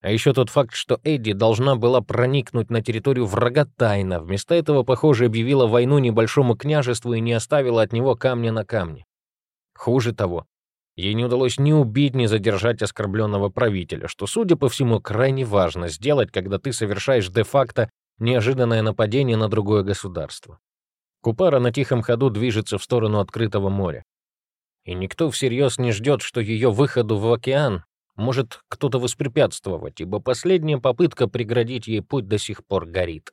А еще тот факт, что Эдди должна была проникнуть на территорию врага тайно, вместо этого, похоже, объявила войну небольшому княжеству и не оставила от него камня на камне. Хуже того, ей не удалось ни убить, ни задержать оскорбленного правителя, что, судя по всему, крайне важно сделать, когда ты совершаешь де-факто неожиданное нападение на другое государство. Купара на тихом ходу движется в сторону открытого моря. И никто всерьез не ждет, что ее выходу в океан может кто-то воспрепятствовать, ибо последняя попытка преградить ей путь до сих пор горит.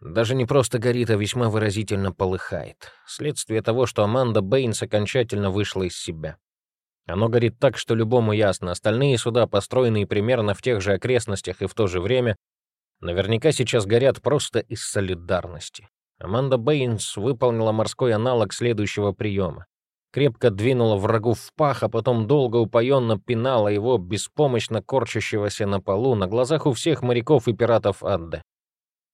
Даже не просто горит, а весьма выразительно полыхает. Следствие того, что Аманда Бэйнс окончательно вышла из себя. Оно горит так, что любому ясно, остальные суда, построенные примерно в тех же окрестностях и в то же время, наверняка сейчас горят просто из солидарности. Аманда Бэйнс выполнила морской аналог следующего приема крепко двинула врагу в пах, а потом долго упоенно пинала его, беспомощно корчащегося на полу, на глазах у всех моряков и пиратов Адды.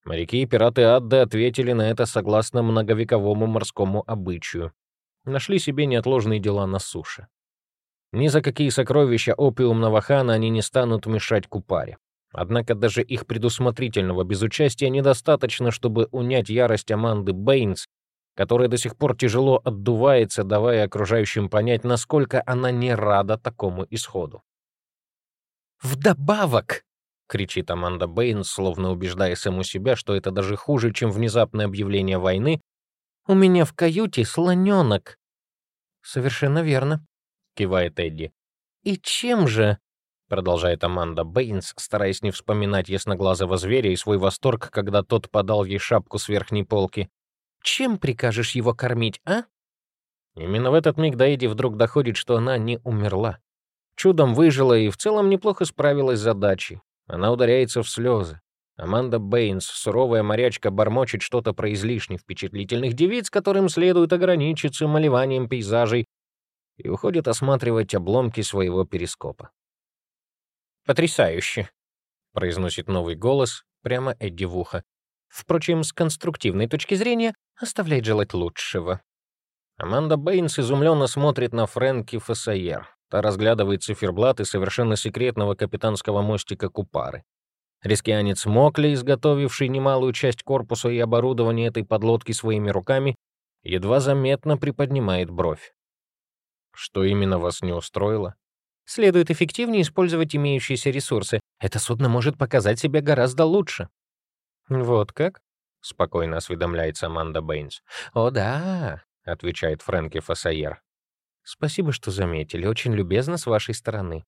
Моряки и пираты Адды ответили на это согласно многовековому морскому обычаю. Нашли себе неотложные дела на суше. Ни за какие сокровища опиумного хана они не станут мешать Купаре. Однако даже их предусмотрительного безучастия недостаточно, чтобы унять ярость Аманды Бэйнс которая до сих пор тяжело отдувается, давая окружающим понять, насколько она не рада такому исходу. «Вдобавок!» — кричит Аманда Бэйн, словно убеждая саму себя, что это даже хуже, чем внезапное объявление войны. «У меня в каюте слоненок». «Совершенно верно», — кивает Эдди. «И чем же?» — продолжает Аманда Бэйнс, стараясь не вспоминать ясноглазого зверя и свой восторг, когда тот подал ей шапку с верхней полки. Чем прикажешь его кормить, а?» Именно в этот миг Эдди вдруг доходит, что она не умерла. Чудом выжила и в целом неплохо справилась с задачей. Она ударяется в слезы. Аманда Бэйнс, суровая морячка, бормочет что-то про излишне впечатлительных девиц, которым следует ограничиться малеванием пейзажей, и уходит осматривать обломки своего перископа. «Потрясающе!» — произносит новый голос прямо Эдди в ухо. Впрочем, с конструктивной точки зрения оставляет желать лучшего. Аманда Бэйнс изумленно смотрит на Фрэнки Фассайер. Та разглядывает циферблаты совершенно секретного капитанского мостика Купары. Рискианец Мокли, изготовивший немалую часть корпуса и оборудования этой подлодки своими руками, едва заметно приподнимает бровь. Что именно вас не устроило? Следует эффективнее использовать имеющиеся ресурсы. Это судно может показать себя гораздо лучше. Вот как? Спокойно осведомляется Аманда Бэйнс. О, да, отвечает Фрэнки Фасайер. Спасибо, что заметили. Очень любезно с вашей стороны.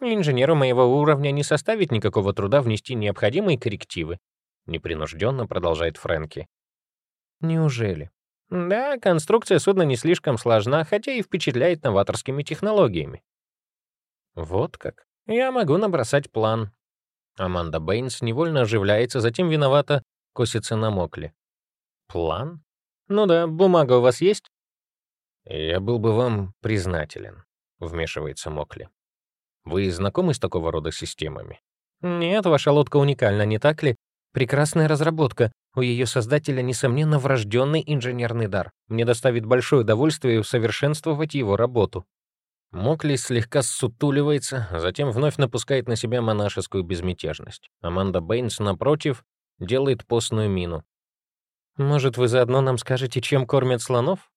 Инженеру моего уровня не составит никакого труда внести необходимые коррективы. Непринужденно продолжает Фрэнки. Неужели? Да, конструкция судна не слишком сложна, хотя и впечатляет новаторскими технологиями. Вот как. Я могу набросать план. Аманда Бэйнс невольно оживляется, затем виновата косится на Мокли. План? Ну да, бумага у вас есть? Я был бы вам признателен, вмешивается Мокли. Вы знакомы с такого рода системами? Нет, ваша лодка уникальна, не так ли? Прекрасная разработка. У ее создателя, несомненно, врожденный инженерный дар. Мне доставит большое удовольствие усовершенствовать его работу». Мокли слегка ссутуливается, затем вновь напускает на себя монашескую безмятежность. Аманда Бэйнс, напротив, делает постную мину. «Может, вы заодно нам скажете, чем кормят слонов?»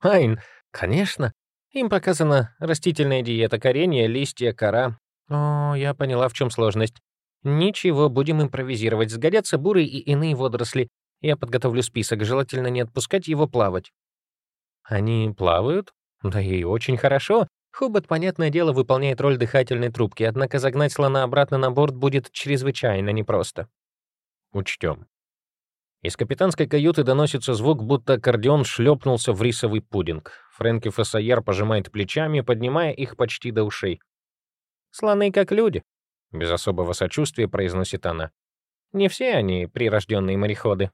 «Айн, конечно. Им показана растительная диета, коренья, листья, кора. О, я поняла, в чем сложность. «Ничего, будем импровизировать. Сгодятся буры и иные водоросли. Я подготовлю список, желательно не отпускать его плавать». «Они плавают? Да и очень хорошо. Хобот, понятное дело, выполняет роль дыхательной трубки, однако загнать слона обратно на борт будет чрезвычайно непросто». «Учтем». Из капитанской каюты доносится звук, будто аккордеон шлепнулся в рисовый пудинг. Фрэнки Фассайер пожимает плечами, поднимая их почти до ушей. «Слоны как люди», без особого сочувствия произносит она. Не все они прирожденные мореходы.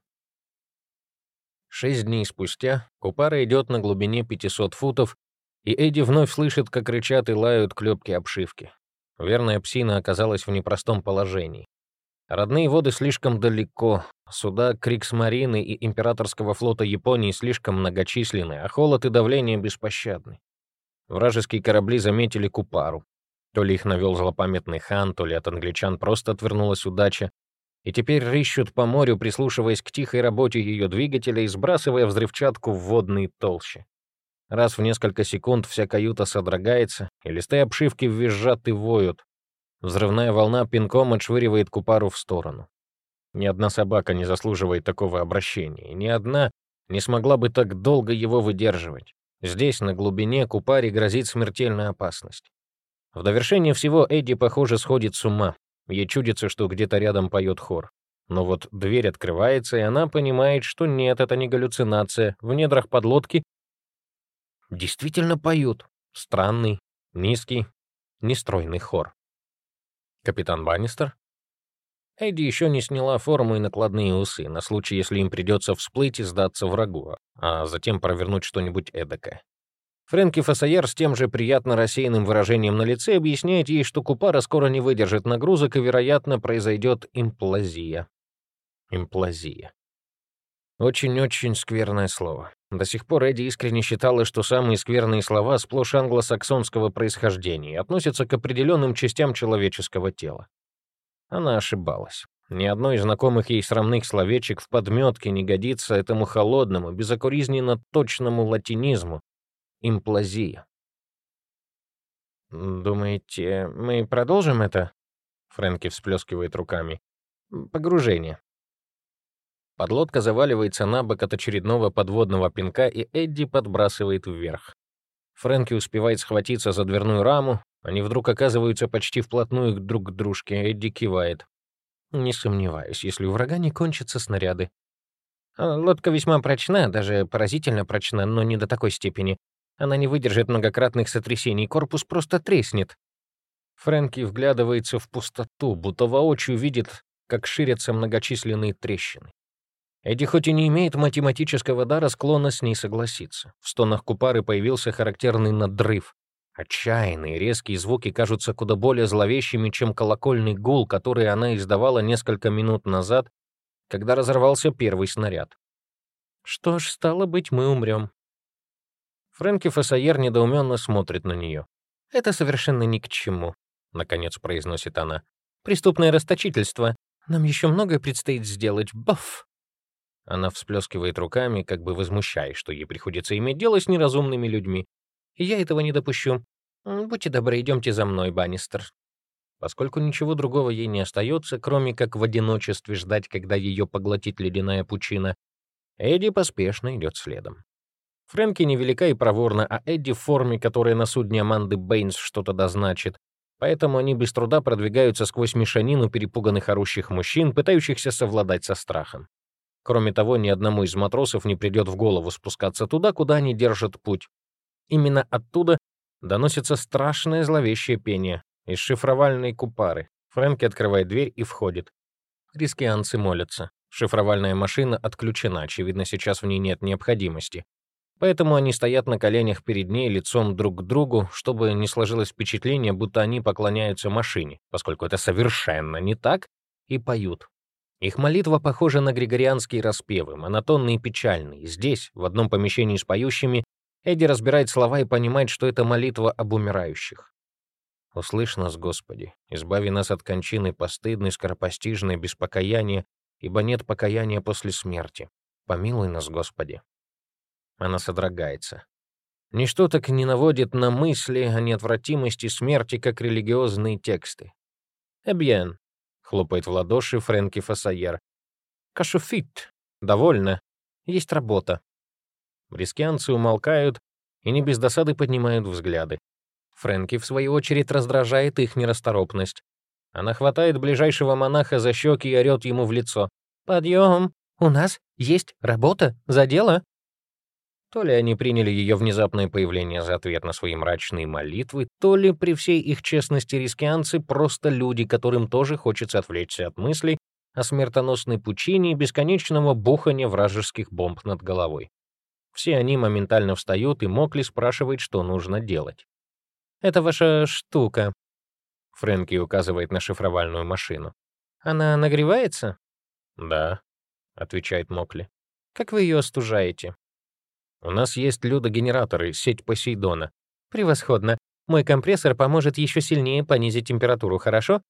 Шесть дней спустя Купара идет на глубине 500 футов, и Эдди вновь слышит, как кричат и лают клепки обшивки. Верная псина оказалась в непростом положении. Родные воды слишком далеко, суда Криксмарины и Императорского флота Японии слишком многочисленны, а холод и давление беспощадны. Вражеские корабли заметили Купару. То ли их навел злопамятный хан, то ли от англичан просто отвернулась удача, и теперь рыщут по морю, прислушиваясь к тихой работе ее двигателя и сбрасывая взрывчатку в водные толщи. Раз в несколько секунд вся каюта содрогается, и листы обшивки визжат и воют. Взрывная волна пинком отшвыривает купару в сторону. Ни одна собака не заслуживает такого обращения, и ни одна не смогла бы так долго его выдерживать. Здесь, на глубине, купаре грозит смертельная опасность. В довершение всего Эдди, похоже, сходит с ума. Ей чудится, что где-то рядом поет хор. Но вот дверь открывается, и она понимает, что нет, это не галлюцинация. В недрах подлодки действительно поют. Странный, низкий, нестройный хор. Капитан Баннистер? Эдди еще не сняла форму и накладные усы, на случай, если им придется всплыть и сдаться врагу, а затем провернуть что-нибудь эдакое. Фрэнки Фасайер с тем же приятно рассеянным выражением на лице объясняет ей, что Купара скоро не выдержит нагрузок и, вероятно, произойдет имплазия. Имплазия. Очень-очень скверное слово. До сих пор Эдди искренне считала, что самые скверные слова сплошь англосаксонского происхождения и относятся к определенным частям человеческого тела. Она ошибалась. Ни одно из знакомых ей срамных словечек в подметке не годится этому холодному, безокоризненно точному латинизму, имплазия. «Думаете, мы продолжим это?» Фрэнки всплескивает руками. «Погружение». Подлодка заваливается на бок от очередного подводного пинка, и Эдди подбрасывает вверх. Фрэнки успевает схватиться за дверную раму, они вдруг оказываются почти вплотную друг к дружке, Эдди кивает. «Не сомневаюсь, если у врага не кончатся снаряды». «А, «Лодка весьма прочна, даже поразительно прочна, но не до такой степени. Она не выдержит многократных сотрясений, корпус просто треснет. Фрэнки вглядывается в пустоту, будто воочию видит, как ширятся многочисленные трещины. Эдди хоть и не имеет математического дара, склонна с ней согласиться. В стонах Купары появился характерный надрыв. Отчаянные резкие звуки кажутся куда более зловещими, чем колокольный гул, который она издавала несколько минут назад, когда разорвался первый снаряд. Что ж, стало быть, мы умрем. Фрэнки Фассайер недоуменно смотрит на нее. «Это совершенно ни к чему», — наконец произносит она. «Преступное расточительство. Нам еще многое предстоит сделать. Баф!» Она всплескивает руками, как бы возмущаясь, что ей приходится иметь дело с неразумными людьми. Я этого не допущу. Будьте добры, идемте за мной, Баннистер. Поскольку ничего другого ей не остается, кроме как в одиночестве ждать, когда ее поглотит ледяная пучина, Эдди поспешно идет следом. Фрэнки невелика и проворна, а Эдди в форме, которая на судне Аманды Бэйнс что-то дозначит, поэтому они без труда продвигаются сквозь мешанину перепуганных орущих мужчин, пытающихся совладать со страхом. Кроме того, ни одному из матросов не придет в голову спускаться туда, куда они держат путь. Именно оттуда доносится страшное зловещее пение из шифровальной купары. Фрэнки открывает дверь и входит. Рискианцы молятся. Шифровальная машина отключена, очевидно, сейчас в ней нет необходимости. Поэтому они стоят на коленях перед ней лицом друг к другу, чтобы не сложилось впечатление, будто они поклоняются машине, поскольку это совершенно не так, и поют. Их молитва похожа на григорианские распевы, монотонные и печальные. Здесь, в одном помещении с поющими, Эдди разбирает слова и понимает, что это молитва об умирающих. «Услышь нас, Господи, избави нас от кончины постыдной, скоропостижной, без покаяния, ибо нет покаяния после смерти. Помилуй нас, Господи». Она содрогается. Ничто так не наводит на мысли о неотвратимости смерти, как религиозные тексты. «Эбьен, Хлопает в ладоши Фрэнки Фасайер. «Кашуфит. Довольно. Есть работа». Брискианцы умолкают и не без досады поднимают взгляды. Фрэнки, в свою очередь, раздражает их нерасторопность. Она хватает ближайшего монаха за щеки и орёт ему в лицо. «Подъем! У нас есть работа! За дело!» То ли они приняли ее внезапное появление за ответ на свои мрачные молитвы, то ли при всей их честности рискианцы просто люди, которым тоже хочется отвлечься от мыслей о смертоносной пучине и бесконечного бухания вражеских бомб над головой. Все они моментально встают, и Мокли спрашивает, что нужно делать. «Это ваша штука», — Фрэнки указывает на шифровальную машину. «Она нагревается?» «Да», — отвечает Мокли. «Как вы ее остужаете?» У нас есть людогенераторы, сеть Посейдона. Превосходно. Мой компрессор поможет еще сильнее понизить температуру, хорошо?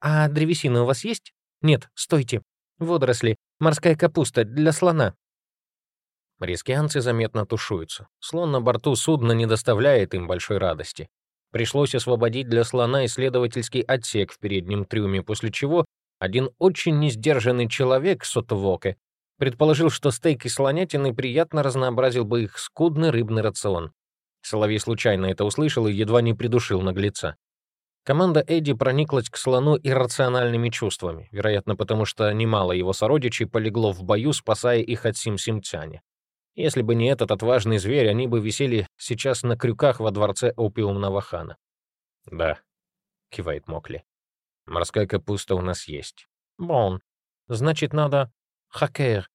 А древесина у вас есть? Нет, стойте. Водоросли, морская капуста для слона. Рискианцы заметно тушуются. Слон на борту судна не доставляет им большой радости. Пришлось освободить для слона исследовательский отсек в переднем трюме, после чего один очень несдержанный человек, Сотвоке, Предположил, что стейк из слонятины приятно разнообразил бы их скудный рыбный рацион. Соловей случайно это услышал и едва не придушил наглеца. Команда Эдди прониклась к слону иррациональными чувствами, вероятно, потому что немало его сородичей полегло в бою, спасая их от Сим-Симтяне. Если бы не этот отважный зверь, они бы висели сейчас на крюках во дворце опиумного хана. «Да», — кивает Мокли. «Морская капуста у нас есть». «Бон. Значит, надо хакер,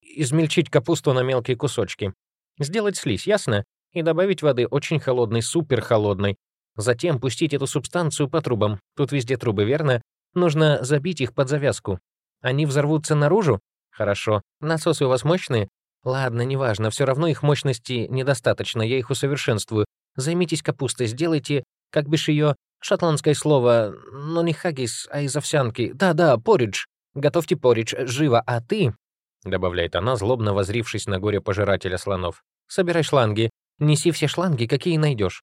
измельчить капусту на мелкие кусочки, сделать слизь, ясно? И добавить воды очень холодной, супер холодной. Затем пустить эту субстанцию по трубам. Тут везде трубы, верно? Нужно забить их под завязку. Они взорвутся наружу? Хорошо. Насосы у вас мощные? Ладно, неважно, все равно их мощности недостаточно, я их усовершенствую. Займитесь капустой, сделайте, как бишь ее, шотландское слово, но не хагис, а из овсянки. Да-да, поридж. Готовьте поридж, живо, а ты...» — добавляет она, злобно возрившись на горе пожирателя слонов. «Собирай шланги. Неси все шланги, какие найдешь».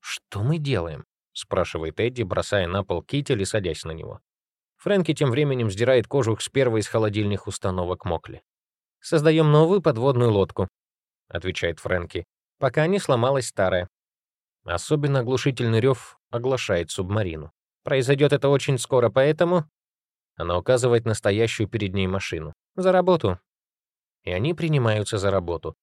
«Что мы делаем?» — спрашивает Эдди, бросая на пол китель и садясь на него. Фрэнки тем временем сдирает кожух с первой из холодильных установок Мокли. «Создаем новую подводную лодку», — отвечает Фрэнки, пока не сломалась старая. Особенно оглушительный рев оглашает субмарину. Произойдет это очень скоро, поэтому она указывает настоящую перед ней машину. «За работу!» И они принимаются за работу.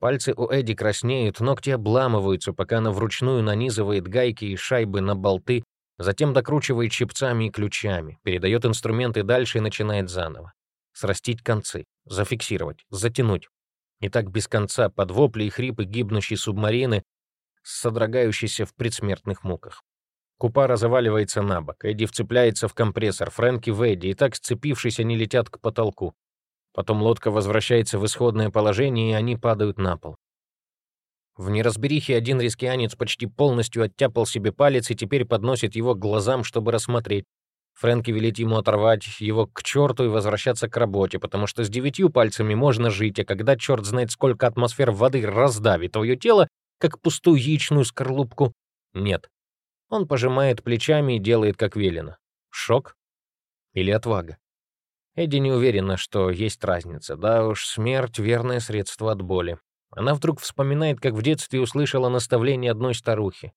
Пальцы у Эдди краснеют, ногти обламываются, пока она вручную нанизывает гайки и шайбы на болты, затем докручивает щипцами и ключами, передает инструменты дальше и начинает заново. срастить концы, зафиксировать, затянуть. И так без конца, под вопли и хрипы гибнущей субмарины, содрогающейся в предсмертных муках. Купара заваливается на бок, Эдди вцепляется в компрессор, Фрэнки в Эдди, и так, сцепившись, они летят к потолку. Потом лодка возвращается в исходное положение, и они падают на пол. В неразберихе один рискианец почти полностью оттяпал себе палец и теперь подносит его к глазам, чтобы рассмотреть. Фрэнки велит ему оторвать его к черту и возвращаться к работе, потому что с девятью пальцами можно жить, а когда черт знает сколько атмосфер воды раздавит твое тело, как пустую яичную скорлупку, нет. Он пожимает плечами и делает, как велено. Шок или отвага? Эдди не уверена, что есть разница. Да уж, смерть — верное средство от боли. Она вдруг вспоминает, как в детстве услышала наставление одной старухи.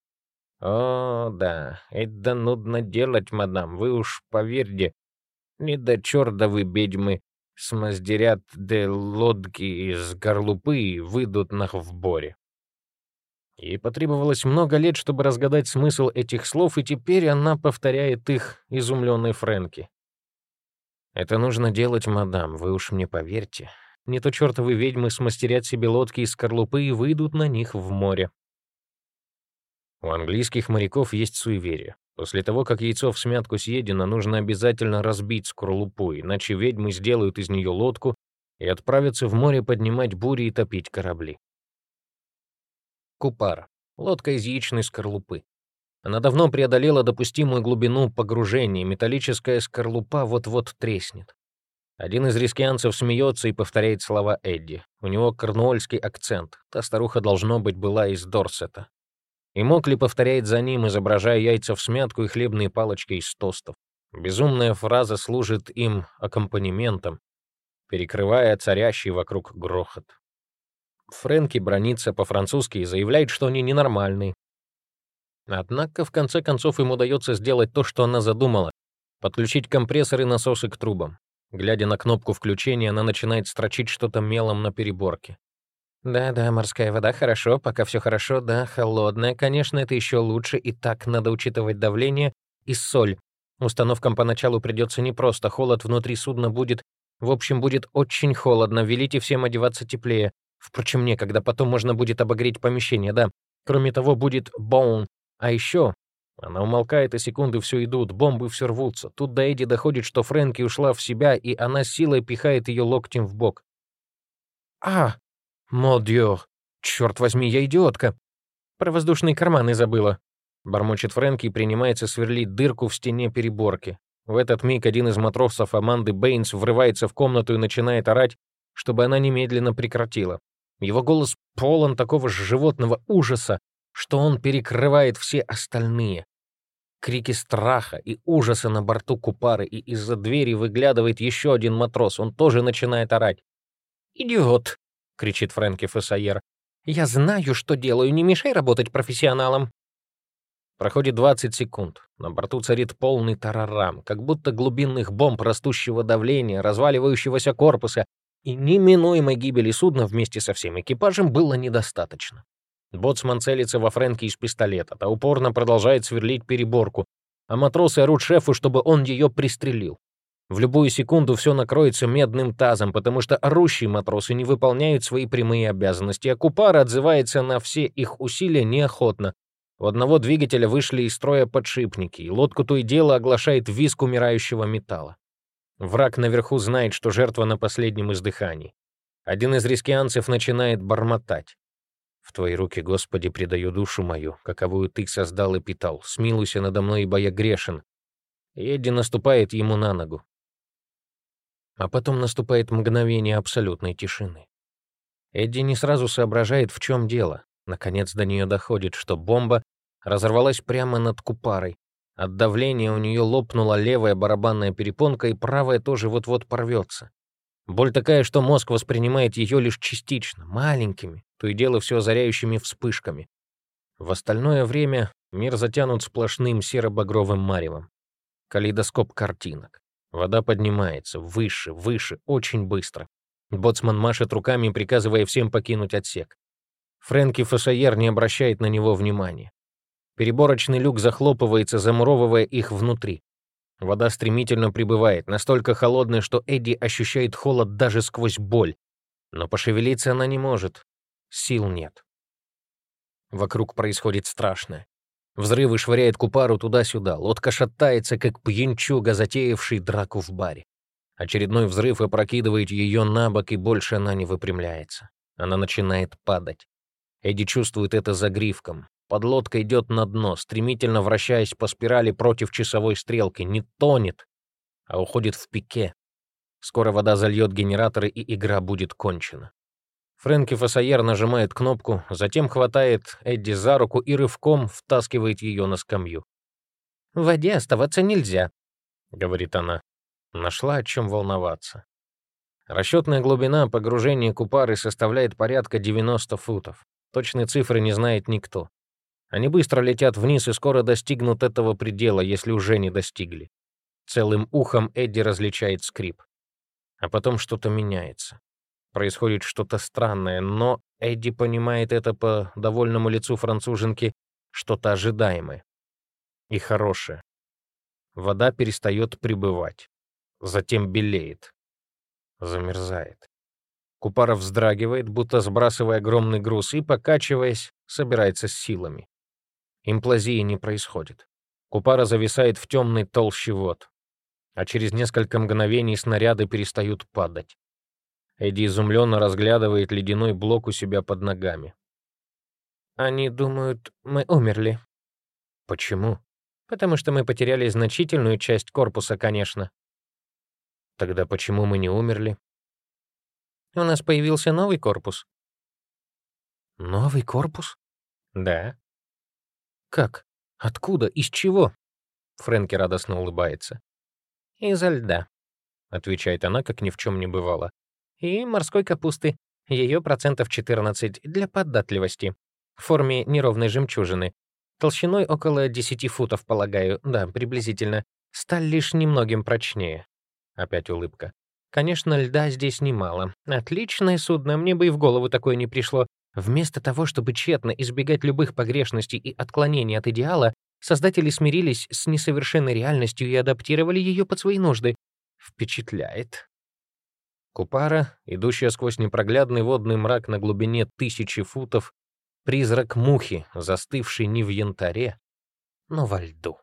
«О, да, это нудно делать, мадам, вы уж поверьте. Не до черта вы, ведьмы, смаздерят де лодки из горлупы и выйдут на в боре». Ей потребовалось много лет, чтобы разгадать смысл этих слов, и теперь она повторяет их изумленной Фрэнки. «Это нужно делать, мадам, вы уж мне поверьте. Не то чертовы ведьмы смастерят себе лодки из скорлупы и выйдут на них в море. У английских моряков есть суеверие. После того, как яйцо в смятку съедено, нужно обязательно разбить скорлупу, иначе ведьмы сделают из нее лодку и отправятся в море поднимать бури и топить корабли. Купара. Лодка из яичной скорлупы. Она давно преодолела допустимую глубину погружения, металлическая скорлупа вот-вот треснет. Один из рискианцев смеется и повторяет слова Эдди. У него корнуольский акцент. Та старуха, должно быть, была из Дорсета. И Мокли повторяет за ним, изображая яйца в смятку и хлебные палочки из тостов. Безумная фраза служит им аккомпанементом, перекрывая царящий вокруг грохот. Фрэнки бронится по-французски и заявляет, что они ненормальные. Однако, в конце концов, им удается сделать то, что она задумала — подключить компрессор и насосы к трубам. Глядя на кнопку включения, она начинает строчить что-то мелом на переборке. Да-да, морская вода хорошо, пока все хорошо, да, холодная, конечно, это еще лучше, и так надо учитывать давление и соль. Установкам поначалу придется непросто, холод внутри судна будет, в общем, будет очень холодно, велите всем одеваться теплее. Впрочем, не, когда потом можно будет обогреть помещение, да. Кроме того, будет боун. А еще... Она умолкает, и секунды все идут, бомбы все рвутся. Тут до Эдди доходит, что Фрэнки ушла в себя, и она силой пихает ее локтем в бок. «А!» «Модьё! Черт возьми, я идиотка! Про воздушные карманы забыла!» Бормочет Фрэнки и принимается сверлить дырку в стене переборки. В этот миг один из матросов Аманды Бэйнс врывается в комнату и начинает орать, чтобы она немедленно прекратила. Его голос полон такого животного ужаса, что он перекрывает все остальные. Крики страха и ужаса на борту Купары, и из-за двери выглядывает еще один матрос. Он тоже начинает орать. «Идиот! — кричит Фрэнки Фессайер. «Я знаю, что делаю, не мешай работать профессионалам». Проходит 20 секунд. На борту царит полный тарарам, как будто глубинных бомб растущего давления, разваливающегося корпуса и неминуемой гибели судна вместе со всем экипажем было недостаточно. Боцман целится во Фрэнки из пистолета, та упорно продолжает сверлить переборку, а матросы орут шефу, чтобы он ее пристрелил. В любую секунду все накроется медным тазом, потому что орущие матросы не выполняют свои прямые обязанности, а Купар отзывается на все их усилия неохотно. У одного двигателя вышли из строя подшипники, и лодку то и дело оглашает визг умирающего металла. Враг наверху знает, что жертва на последнем издыхании. Один из рискианцев начинает бормотать. «В твои руки, Господи, предаю душу мою, каковую ты создал и питал. Смилуйся надо мной, ибо я грешен». Эдди наступает ему на ногу. А потом наступает мгновение абсолютной тишины. Эдди не сразу соображает, в чем дело. Наконец до нее доходит, что бомба разорвалась прямо над Купарой. От давления у нее лопнула левая барабанная перепонка, и правая тоже вот-вот порвется. Боль такая, что мозг воспринимает ее лишь частично, маленькими, то и дело все озаряющими вспышками. В остальное время мир затянут сплошным серо-багровым маревом. Калейдоскоп картинок. Вода поднимается, выше, выше, очень быстро. Боцман машет руками, приказывая всем покинуть отсек. Фрэнки Фосайер не обращает на него внимания. Переборочный люк захлопывается, замуровывая их внутри. Вода стремительно прибывает, настолько холодная, что Эдди ощущает холод даже сквозь боль. Но пошевелиться она не может. Сил нет. Вокруг происходит страшное. Взрывы швыряет Купару туда-сюда. Лодка шатается, как пьянчуга, затеявший драку в баре. Очередной взрыв опрокидывает ее на бок, и больше она не выпрямляется. Она начинает падать. Эдди чувствует это за гривком. Подлодка идет на дно, стремительно вращаясь по спирали против часовой стрелки. Не тонет, а уходит в пике. Скоро вода зальет генераторы, и игра будет кончена. Фрэнки Фасайер нажимает кнопку, затем хватает Эдди за руку и рывком втаскивает ее на скамью. «В воде оставаться нельзя», — говорит она. Нашла о чем волноваться. Расчетная глубина погружения Купары составляет порядка 90 футов. Точной цифры не знает никто. Они быстро летят вниз и скоро достигнут этого предела, если уже не достигли. Целым ухом Эдди различает скрип. А потом что-то меняется. Происходит что-то странное, но Эдди понимает это по довольному лицу француженки, что-то ожидаемое и хорошее. Вода перестает прибывать, затем белеет, замерзает. Купаров вздрагивает, будто сбрасывая огромный груз, и, покачиваясь, собирается с силами. Имплазии не происходит. Купара зависает в темной толще вод, а через несколько мгновений снаряды перестают падать. Эдди изумленно разглядывает ледяной блок у себя под ногами. «Они думают, мы умерли». «Почему?» «Потому что мы потеряли значительную часть корпуса, конечно». «Тогда почему мы не умерли?» «У нас появился новый корпус». «Новый корпус?» «Да». «Как? Откуда? Из чего?» Фрэнки радостно улыбается. «Изо льда», — отвечает она, как ни в чем не бывало и морской капусты, ее процентов 14 для податливости, в форме неровной жемчужины, толщиной около 10 футов, полагаю, да, приблизительно. Сталь лишь немногим прочнее. Опять улыбка. Конечно, льда здесь немало. Отличное судно, мне бы и в голову такое не пришло. Вместо того, чтобы тщетно избегать любых погрешностей и отклонений от идеала, создатели смирились с несовершенной реальностью и адаптировали ее под свои нужды. Впечатляет. Купара, идущая сквозь непроглядный водный мрак на глубине тысячи футов, призрак мухи, застывший не в янтаре, но во льду.